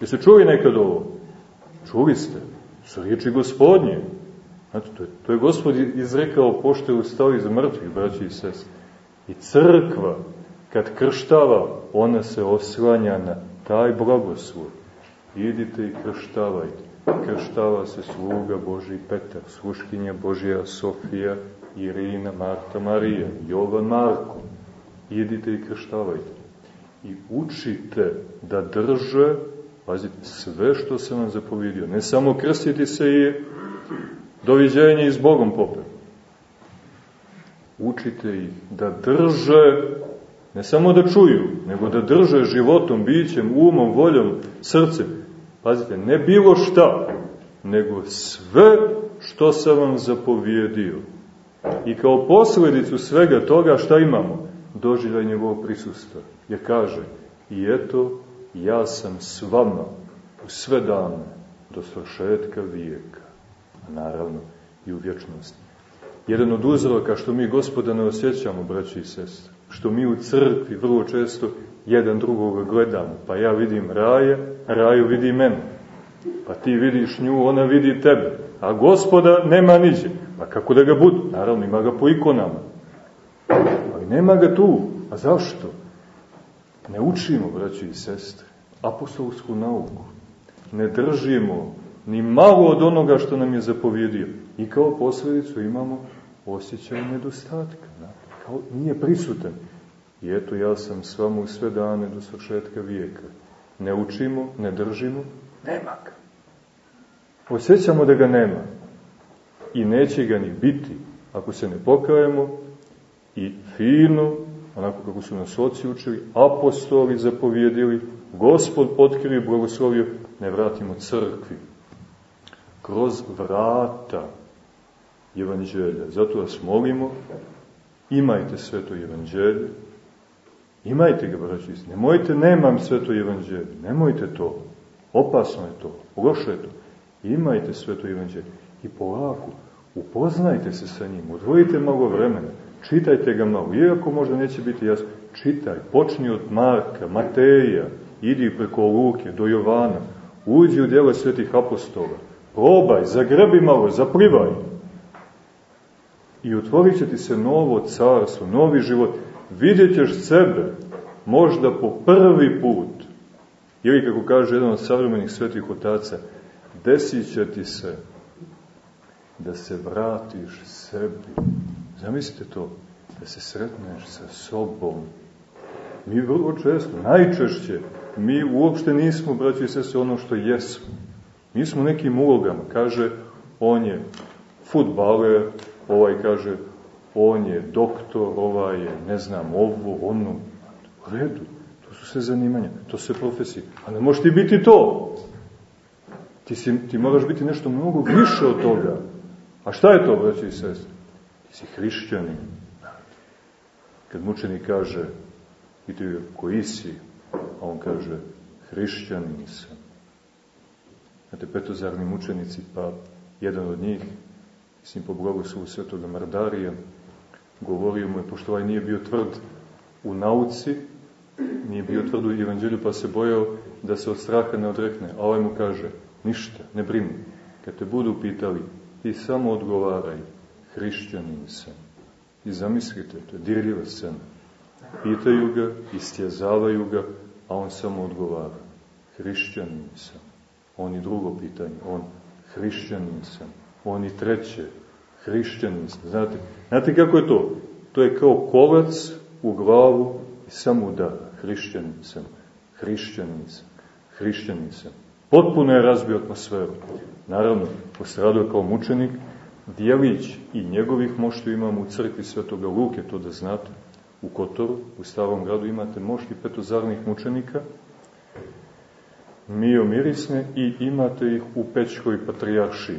Jeste čuli nekad ovo? Čuli ste su riječi gospodnje. Znate, to je, to je gospod izrekao pošto je ustao iz mrtvih, braći i sest. I crkva, kad krštava, ona se oslanja na taj blagoslov. Idite i krštavajte. Krštava se sluga Boži Petar, sluškinja Božija Sofija, Irina, Marta, Marija, Jovan Marko. Idite i krštavajte. I učite da drže Pazite, sve što sam vam zapovidio, ne samo krstiti se i doviđenje i s Bogom popet. Učite ih da drže, ne samo da čuju, nego da drže životom, bićem, umom, voljom, srcem. Pazite, ne bilo šta, nego sve što sam vam zapovjedio. I kao posledicu svega toga šta imamo? Doživljaj njegovog prisustva. Jer kaže, i eto, ja sam s vama u sve dane do svršetka vijeka. A naravno i u vječnosti. Jedan od uzroka što mi gospoda ne osjećamo, braći i sestre, što mi u crkvi vrlo često jedan drugog gledamo. Pa ja vidim raje, raju vidi mene. Pa ti vidiš nju, ona vidi tebe. A gospoda nema niđe. Pa kako da ga budu? Naravno, ima ga po ikonama. Ali nema ga tu. A zašto? Ne učimo, braći i sestre, apostolsku nauku. Ne držimo ni malo od onoga što nam je zapovjedio. I kao posledicu imamo osjećaj nedostatka. Kao nije prisutan. I eto, ja sam s vama u sve dane do svršetka vijeka. Ne učimo, ne držimo, nema ga. Osjećamo da ga nema. I neće ga ni biti ako se ne pokajemo i fino, onako kako su nas oci učili, apostoli zapovjedili, gospod otkrio i blagoslovio, ne vratimo crkvi. Kroz vrata evanđelja. Zato vas molimo, imajte sveto evanđelje, imajte ga, braći, nemojte, nemam sveto evanđelje, nemojte to, opasno je to, loše je to, imajte sveto evanđelje. I polako, upoznajte se sa njim, odvojite malo vremena, čitajte ga malo, iako možda neće biti jasno, čitaj, počni od Marka, Mateja, idi preko Luke, do Jovana, uđi u djela svetih apostola, probaj, zagrabi malo, zaplivaj, i otvorit ti se novo carstvo, novi život. Vidjet ćeš sebe, možda po prvi put, ili kako kaže jedan od savremenih svetih otaca, desit ti se da se vratiš sebi. Zamislite to, da se sretneš sa sobom. Mi vrlo često, najčešće, mi uopšte nismo, braći i sese, ono što jesmo. Mi smo nekim ulogama. Kaže, on je futbaler, ovaj kaže, on je doktor, ovaj je, ne znam, ovo, ono, u redu, to su sve zanimanja, to su sve profesije, a ne možeš ti biti to. Ti, si, ti moraš biti nešto mnogo više od toga. A šta je to, braći i sestri? Si hrišćanin. Kad mučenik kaže, ti koji si, a on kaže, hrišćanin sam. Znate, petozarni mučenici, pa jedan od njih, mislim po blagoslovu svetoga Mardarija, govorio mu je, pošto ovaj nije bio tvrd u nauci, nije bio tvrd u evanđelju, pa se bojao da se od straha ne odrekne. A ovaj mu kaže, ništa, ne brini. Kad te budu pitali, ti samo odgovaraj, hrišćanin sam. I zamislite, to je dirljiva scena. Pitaju ga, istjezavaju ga, a on samo odgovara, hrišćanin sam. On i drugo pitanje, on hrišćanin sam oni treće, hrišćanstvo. Znate, znate kako je to? To je kao kolac u glavu i samo udara. Hrišćanicam, hrišćanicam, hrišćanicam. Potpuno je razbio atmosferu. Naravno, postradao kao mučenik, Dijelić i njegovih moštu imamo u crkvi Svetoga Luke, to da znate, u Kotoru, u Starom gradu imate mošti petozarnih mučenika, mio mirisne i imate ih u Pećkoj patrijaršiji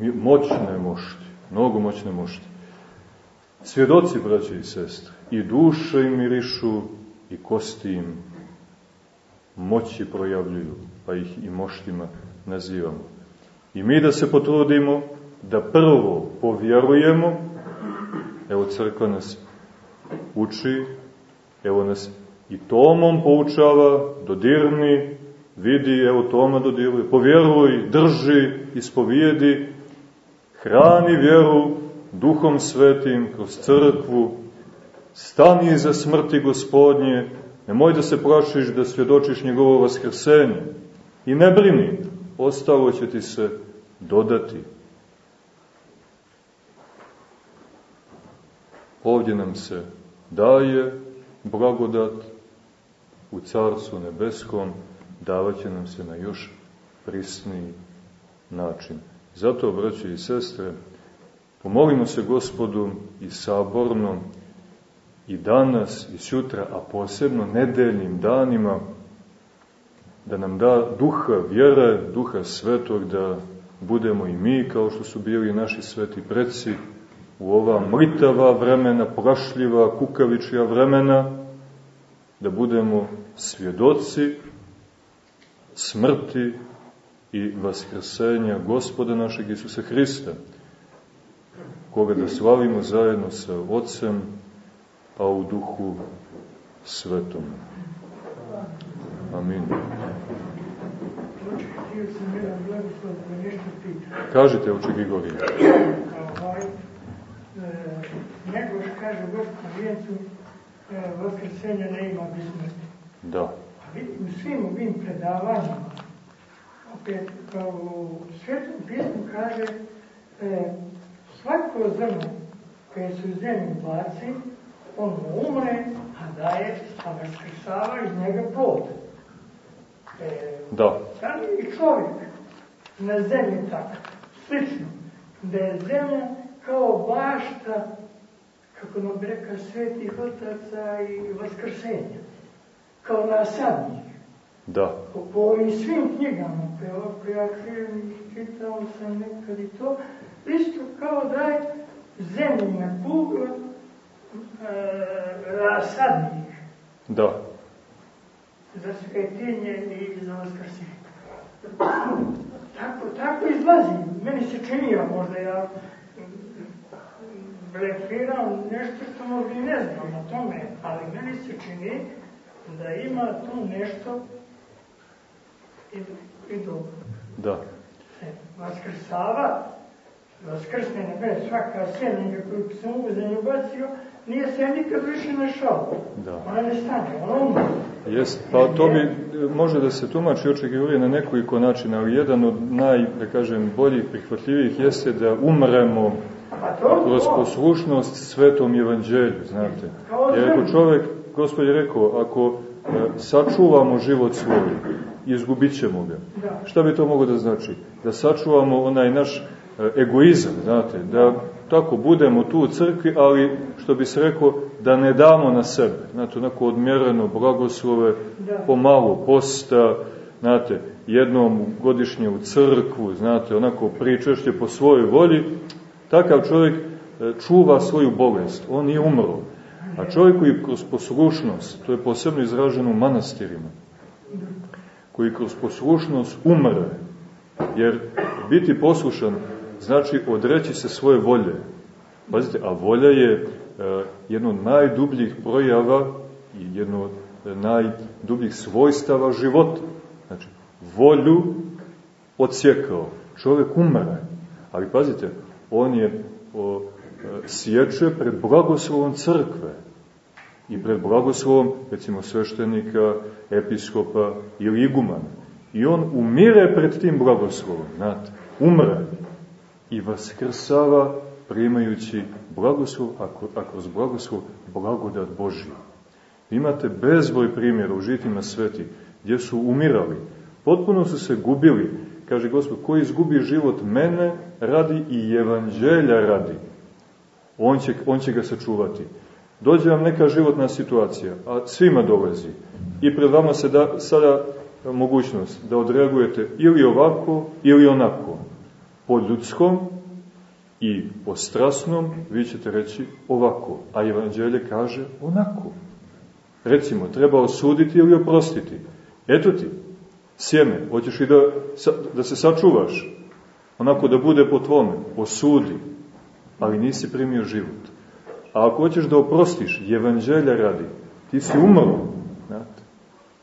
moćne mošti, mnogo moćne mošti. Svjedoci, braće i sestre, i duše im mirišu, i kosti im moći projavljuju, pa ih i moštima nazivamo. I mi da se potrudimo da prvo povjerujemo, evo crkva nas uči, evo nas i Tomom poučava, dodirni, vidi, evo Toma dodiruje, povjeruj, drži, ispovijedi, hrani vjeru duhom svetim kroz crkvu, stani iza smrti gospodnje, nemoj da se plašiš da svjedočiš njegovo vaskrsenje. I ne brini, ostalo će ti se dodati. Ovdje nam se daje blagodat u Carstvu nebeskom, davaće nam se na još prisniji način. Zato, braće i sestre, pomolimo se gospodu i saborno i danas i sutra, a posebno nedeljnim danima, da nam da duha vjere, duha svetog, da budemo i mi, kao što su bili naši sveti preci, u ova mritava vremena, prašljiva, kukavičija vremena, da budemo svjedoci smrti i vaskrsenja Gospoda našeg Isusa Hrista, koga da slavimo zajedno sa Otcem, a u Duhu Svetom. Amin. Kažite, oče Grigorije.
Njegoš kaže Gospod vijencu, e, vaskrsenja ne ima bez smrti.
Da.
U svim ovim predavanjima, opet kao u svetom pismu kaže, e, svako zrno koje se u zemlju baci, on umre, a daje, a vaskrsava iz njega plod.
Da.
Da li i čovjek na zemlji tako? Slično. Da je zemlja kao bašta, kako nam reka svetih otaca i vaskrsenja. Kao nasadnik.
Da.
Po, ovim svim knjigama, ovako ja krijem čitao sam nekad i to, isto kao da je zemljina kugla e, rasadnik.
Da
za svetinje i za vaskrsenje. Tako, tako izlazi. Meni se čini, a možda ja blefiram nešto što možda i ne znam o tome, ali meni se čini da ima tu nešto i, i dobro.
Da.
E, vaskrsava, vaskrsne nebe, svaka sjemenja koju sam u zemlju bacio, nije se nikad više našao. Da. Ona ne stane, ona umre.
Jest, pa to bi može da se tumači očekivuje na nekoliko načina, ali jedan od naj, da kažem, boljih, prihvatljivih jeste da umremo kroz poslušnost svetom evanđelju, znate. Jer ako čovek, gospod je rekao, ako sačuvamo život svoj, izgubit ćemo ga. Da. Šta bi to mogo da znači? Da sačuvamo onaj naš egoizam, znate, da tako budemo tu u crkvi, ali što bi se rekao, da ne damo na sebe. Znate, onako odmjereno blagoslove, da. pomalo posta, znate, jednom godišnje u crkvu, znate, onako pričešće po svojoj volji, takav čovjek e, čuva svoju bolest, on nije umro. A čovjek koji kroz poslušnost, to je posebno izraženo u manastirima, koji kroz poslušnost umre, jer biti poslušan znači odreći se svoje volje. Pazite, a volja je e, jedno od najdubljih projava i jedno od najdubljih svojstava života. Znači, volju odsjekao. Čovjek umre. Ali pazite, on je o, e, sječe pred blagoslovom crkve i pred blagoslovom, recimo, sveštenika, episkopa ili igumana. I on umire pred tim blagoslovom, znate, umre i vaskrsava primajući blagoslov, a kroz blagoslov blagodat Božju. Imate bezboj primjera u žitima sveti gdje su umirali, potpuno su se gubili, kaže Gospod, ko izgubi život mene radi i evanđelja radi, on će, on će ga sačuvati. Dođe vam neka životna situacija, a svima dolazi, i pred vama se da sada mogućnost da odreagujete ili ovako ili onako po ljudskom i po strasnom, vi ćete reći ovako, a evanđelje kaže onako. Recimo, treba osuditi ili oprostiti. Eto ti, sjeme, hoćeš i da, da se sačuvaš, onako da bude po tvome, osudi, ali nisi primio život. A ako hoćeš da oprostiš, evanđelja radi, ti si umro, znate,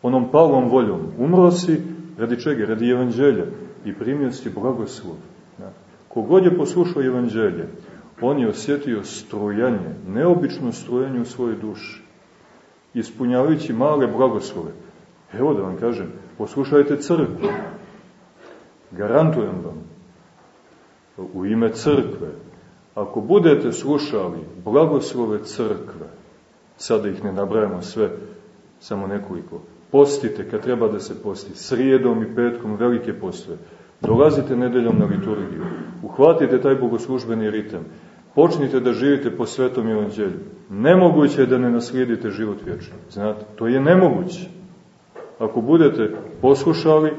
onom palom voljom. Umro si radi čega? Radi evanđelja i primio si blagoslov. Kogod je poslušao evanđelje, on je osjetio strujanje, neobično strujanje u svojoj duši, ispunjavajući male blagoslove. Evo da vam kažem, poslušajte crkvu. Garantujem vam, u ime crkve, ako budete slušali blagoslove crkve, sada ih ne nabrajamo sve, samo nekoliko, postite kad treba da se posti, srijedom i petkom velike postove, Dolazite nedeljom na liturgiju, uhvatite taj bogoslužbeni ritam, počnite da živite po svetom evanđelju. Nemoguće je da ne naslijedite život vječni. Znate, to je nemoguće. Ako budete poslušali,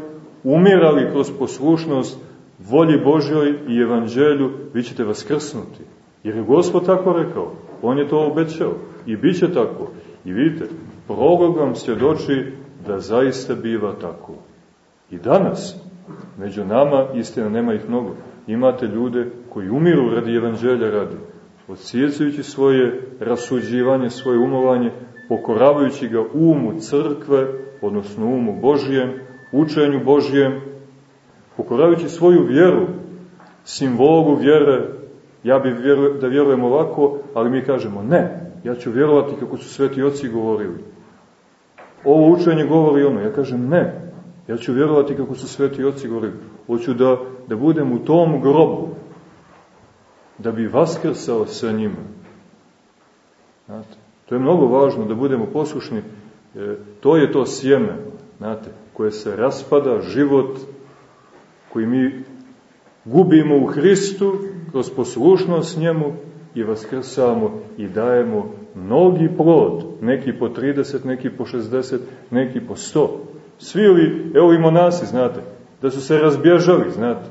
umirali kroz poslušnost volji Božjoj i evanđelju, vi ćete vaskrsnuti. Jer je Gospod tako rekao, On je to obećao i bit će tako. I vidite, prorok vam svjedoči da zaista biva tako. I danas, među nama, istina nema ih mnogo, imate ljude koji umiru radi evanđelja radi, odsjecajući svoje rasuđivanje, svoje umovanje, pokoravajući ga umu crkve, odnosno umu Božijem, učenju Božijem, pokoravajući svoju vjeru, simbolu vjere, ja bih vjeru, da vjerujem ovako, ali mi kažemo ne, ja ću vjerovati kako su sveti oci govorili. Ovo učenje govori ono, ja kažem ne, ja ću vjerovati kako su sveti oci govorili. Hoću da, da budem u tom grobu, da bi vaskrsao sa njima. Znate, to je mnogo važno da budemo poslušni. E, to je to sjeme, znate, koje se raspada, život koji mi gubimo u Hristu kroz poslušnost njemu i vaskrsamo i dajemo mnogi plod, neki po 30, neki po 60, neki po 100. Svi ovi, evo i monasi, znate, da su se razbježali, znate.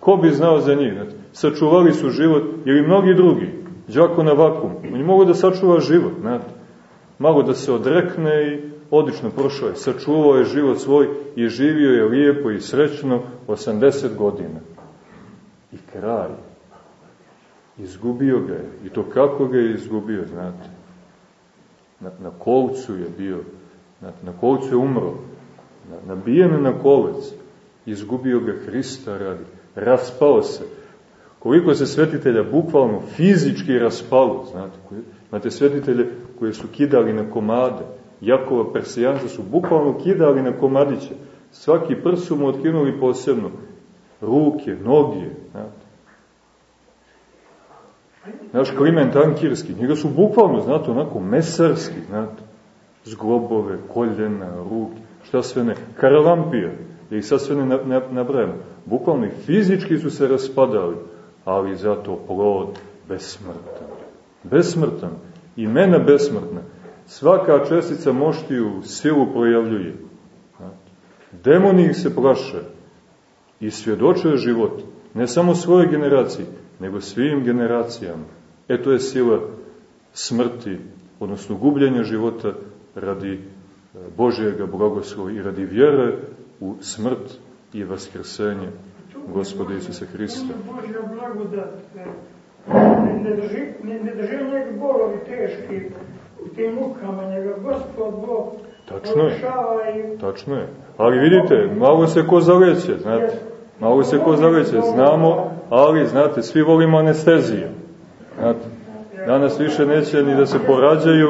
Ko bi znao za njih, znate? Sačuvali su život, ili mnogi drugi, džako na vakum. On je mogo da sačuva život, znate. Malo da se odrekne i odlično prošao je. Sačuvao je život svoj i živio je lijepo i srećno 80 godina. I kraj. Izgubio ga je. I to kako ga je izgubio, znate. Na, na kolcu je bio. Znate, na kolcu je umro. Na, nabijen na kolec. Izgubio ga Hrista radi. Raspao se. Koliko se svetitelja bukvalno fizički raspalo, znate, znate svetitelje koje su kidali na komade, Jakova Persijanca su bukvalno kidali na komadiće, svaki prs su mu otkinuli posebno, ruke, noge, znate. Naš Kliment Ankirski, njega su bukvalno, znate, onako mesarski, znate, zglobove, koljena, ruke, šta sve ne, karalampija, da ih sad sve ne nabrajamo. Bukvalno fizički su se raspadali, ali zato plod besmrtan. Besmrtan. Imena besmrtna. Svaka čestica moštiju silu projavljuje. Demoni ih se plaše i svjedočuje život. Ne samo svoje generaciji, nego svim generacijama. E to je sila smrti, odnosno gubljenja života radi e, Božjega blagoslova i radi vjere u smrt i vaskrsenje Gospoda Isusa Hrista.
Božja blagodat ne drži, ne, ne drži nek bolovi teški u tim mukama, nego Gospod Bog
Tačno je, tačno je. Ali vidite, malo se ko zaleće, znate. Malo se ko zaleće, znamo, ali, znate, svi volimo anesteziju. Znate, danas više neće ni da se porađaju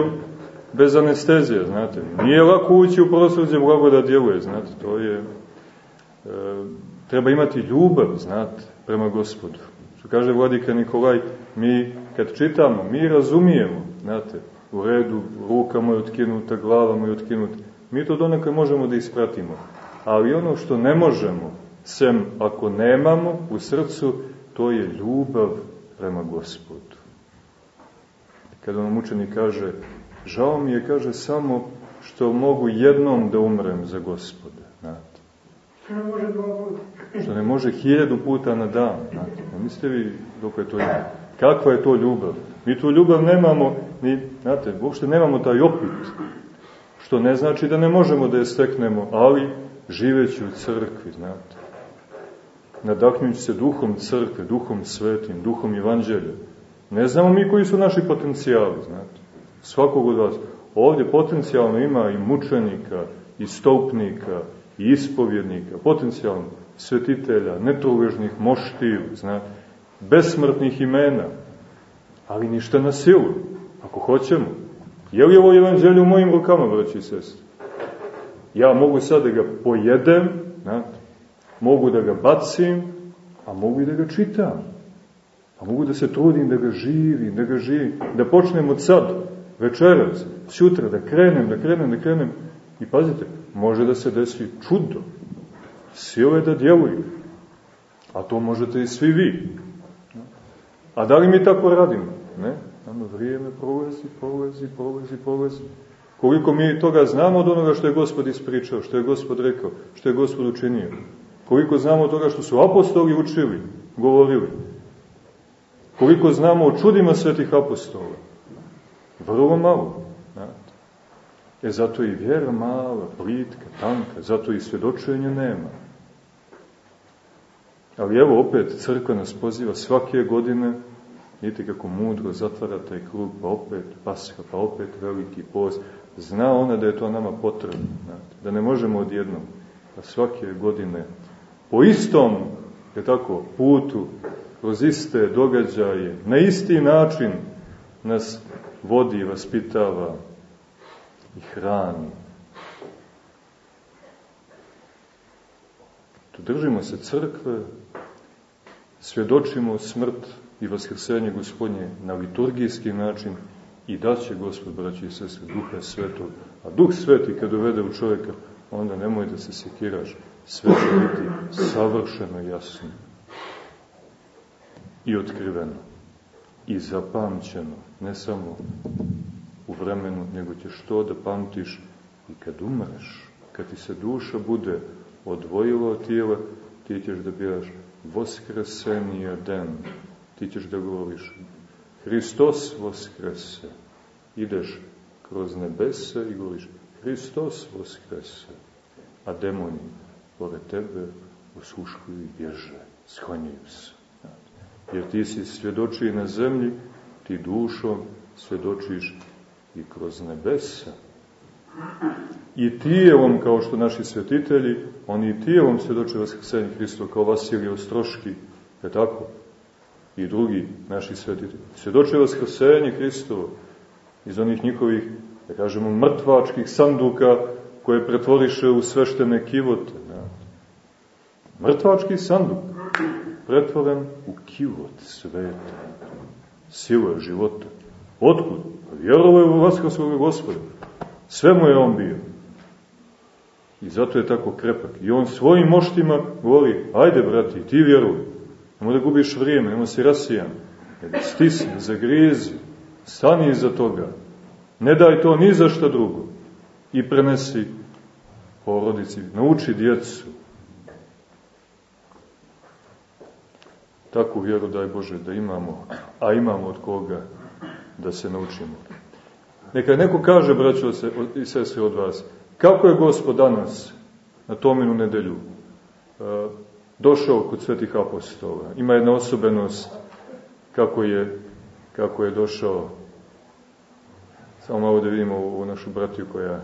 bez anestezije, znate. Nije lako ući u gdje blagodat djeluje, znate, to je... E, treba imati ljubav, znate, prema gospodu. Što kaže vladika Nikolaj, mi kad čitamo, mi razumijemo, znate, u redu, ruka mu je otkinuta, glava mu je otkinuta. Mi to donekle možemo da ispratimo. Ali ono što ne možemo, sem ako nemamo u srcu, to je ljubav prema gospodu. Kada nam učenik kaže, žao mi je, kaže, samo što mogu jednom da umrem za gospoda. Znate.
Što ne može dva puta.
Što ne može hiljadu puta na dan. Znate. Mislite vi dok je to ima? Kakva je to ljubav? Mi tu ljubav nemamo, ni, znate, uopšte nemamo taj opit. Što ne znači da ne možemo da je steknemo, ali živeći u crkvi, znate. Nadahnjući se duhom crkve, duhom svetim, duhom evanđelja. Ne znamo mi koji su naši potencijali, znate. Svakog od vas. Ovdje potencijalno ima i mučenika, i stopnika, i ispovjednika, potencijalno svetitelja, netruležnih moštiju, znate, besmrtnih imena, ali ništa na silu, ako hoćemo. Je li ovo evanđelje u mojim rukama, braći i sestri? Ja mogu sad da ga pojedem, znate, mogu da ga bacim, a mogu i da ga čitam. A mogu da se trudim da ga živim, da ga živim, da počnem od sad, večeras, sutra, da krenem, da krenem, da krenem. I pazite, može da se desi čudo, sile da djeluju. A to možete i svi vi. A da li mi tako radimo? Ne. Nama vrijeme prolazi, prolazi, prolazi, prolazi. Koliko mi toga znamo od onoga što je Gospod ispričao, što je Gospod rekao, što je Gospod učinio. Koliko znamo toga što su apostoli učili, govorili. Koliko znamo o čudima svetih apostola. Vrlo malo. Znate. E zato i vjera mala, plitka, tanka, zato i svjedočenja nema. Ali evo opet crkva nas poziva svake godine, vidite kako mudro zatvara taj krug, pa opet pasha, pa opet veliki post. Zna ona da je to nama potrebno, znate, da ne možemo odjednom, da svake godine po istom, je tako, putu, kroz iste događaje, na isti način nas vodi, vaspitava i hrani. Tu držimo se crkve, svjedočimo smrt i vaskrsenje gospodnje na liturgijski način i da će gospod, braći i sestri, duha svetog. A duh sveti kad uvede u čovjeka, onda nemoj da se sekiraš. Sve će biti savršeno jasno i otkriveno i zapamćeno, ne samo u vremenu, nego ćeš to da pamtiš i kad umreš, kad ti se duša bude odvojila od tijela, ti ćeš da bijaš voskresenija den, ti ćeš da govoriš Hristos voskrese, ideš kroz nebesa i govoriš Hristos voskrese, a demoni pored tebe osuškuju i bježe, shonjaju se. Jer ti si svjedoči na zemlji, ti dušom svjedočiš i kroz nebesa. I tijelom, kao što naši svetitelji, oni i tijelom svjedoče Vaskrsenje Hristova, kao Vasilij Ostroški, je tako? I drugi naši svetitelji. Svjedoče Vaskrsenje Hristovo iz onih njihovih, da kažemo, mrtvačkih sanduka koje pretvoriše u sveštene kivote. Mrtvački sanduk, pretvoren u kivot sveta, sila života. Otkud? Pa vjerovo je u Vaskrskog gospoda. Sve mu je on bio. I zato je tako krepak. I on svojim moštima govori, ajde brati, ti vjeruj. Nemo da gubiš vrijeme, nemo se rasijan. Stisni, zagrizi, stani iza toga. Ne daj to ni za šta drugo. I prenesi porodici, nauči djecu. Takvu vjeru, daj Bože, da imamo, a imamo od koga da se naučimo. Neka neko kaže, braćo se, i sestre od vas, kako je Gospod danas, na tominu nedelju, e, došao kod svetih apostola. Ima jedna osobenost kako je, kako je došao, samo malo da vidimo u našu bratiju koja,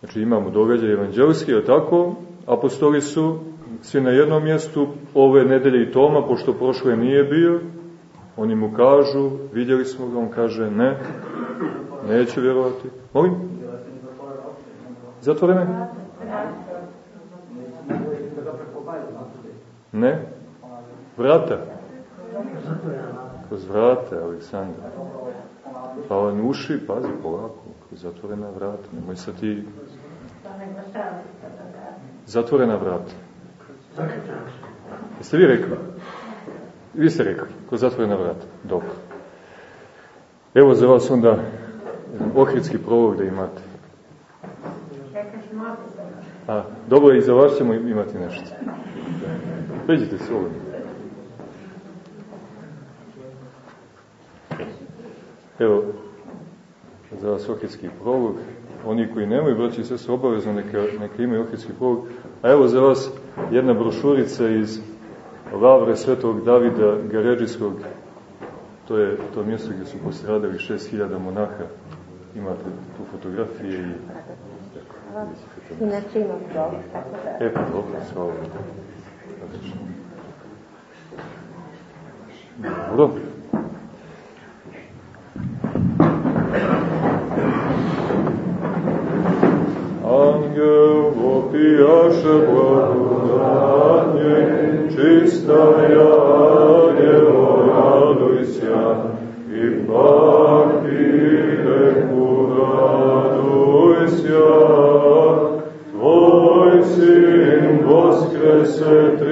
znači imamo događaj evanđelski, je tako, apostoli su svi na jednom mjestu, ove nedelje i Toma, pošto prošle nije bio, oni mu kažu, vidjeli smo ga, on kaže ne, neće vjerovati. Molim? Zatvorene? Ne? Vrata? Kroz vrata, Aleksandra. Pa on uši, pazi, polako, kroz zatvorena vrata. Nemoj sad ti... Zatvorena vrata. Jeste vi rekli? Vi ste rekli, kroz zatvorena vrata. Dobro. Evo za vas onda ohridski provog da imate. A, dobro, i za vas ćemo imati nešto. Pređite se ovdje. Evo, za vas ohridski provog. Oni koji nemaju, braći i sestri, obavezno neka, neka imaju ohridski provog. A evo za vas jedna brošurica iz Lavre svetog Davida Gaređiskog, to je to mjesto gdje su postradali 6000 monaha. Imate tu fotografije i...
Inače imam to, tako da...
E, pa dobro, ovo. Dobro. Opijaše blagodanje, čistая Дева, радуйся, и пахнет радуйся, Твой Сын воскресе тридневен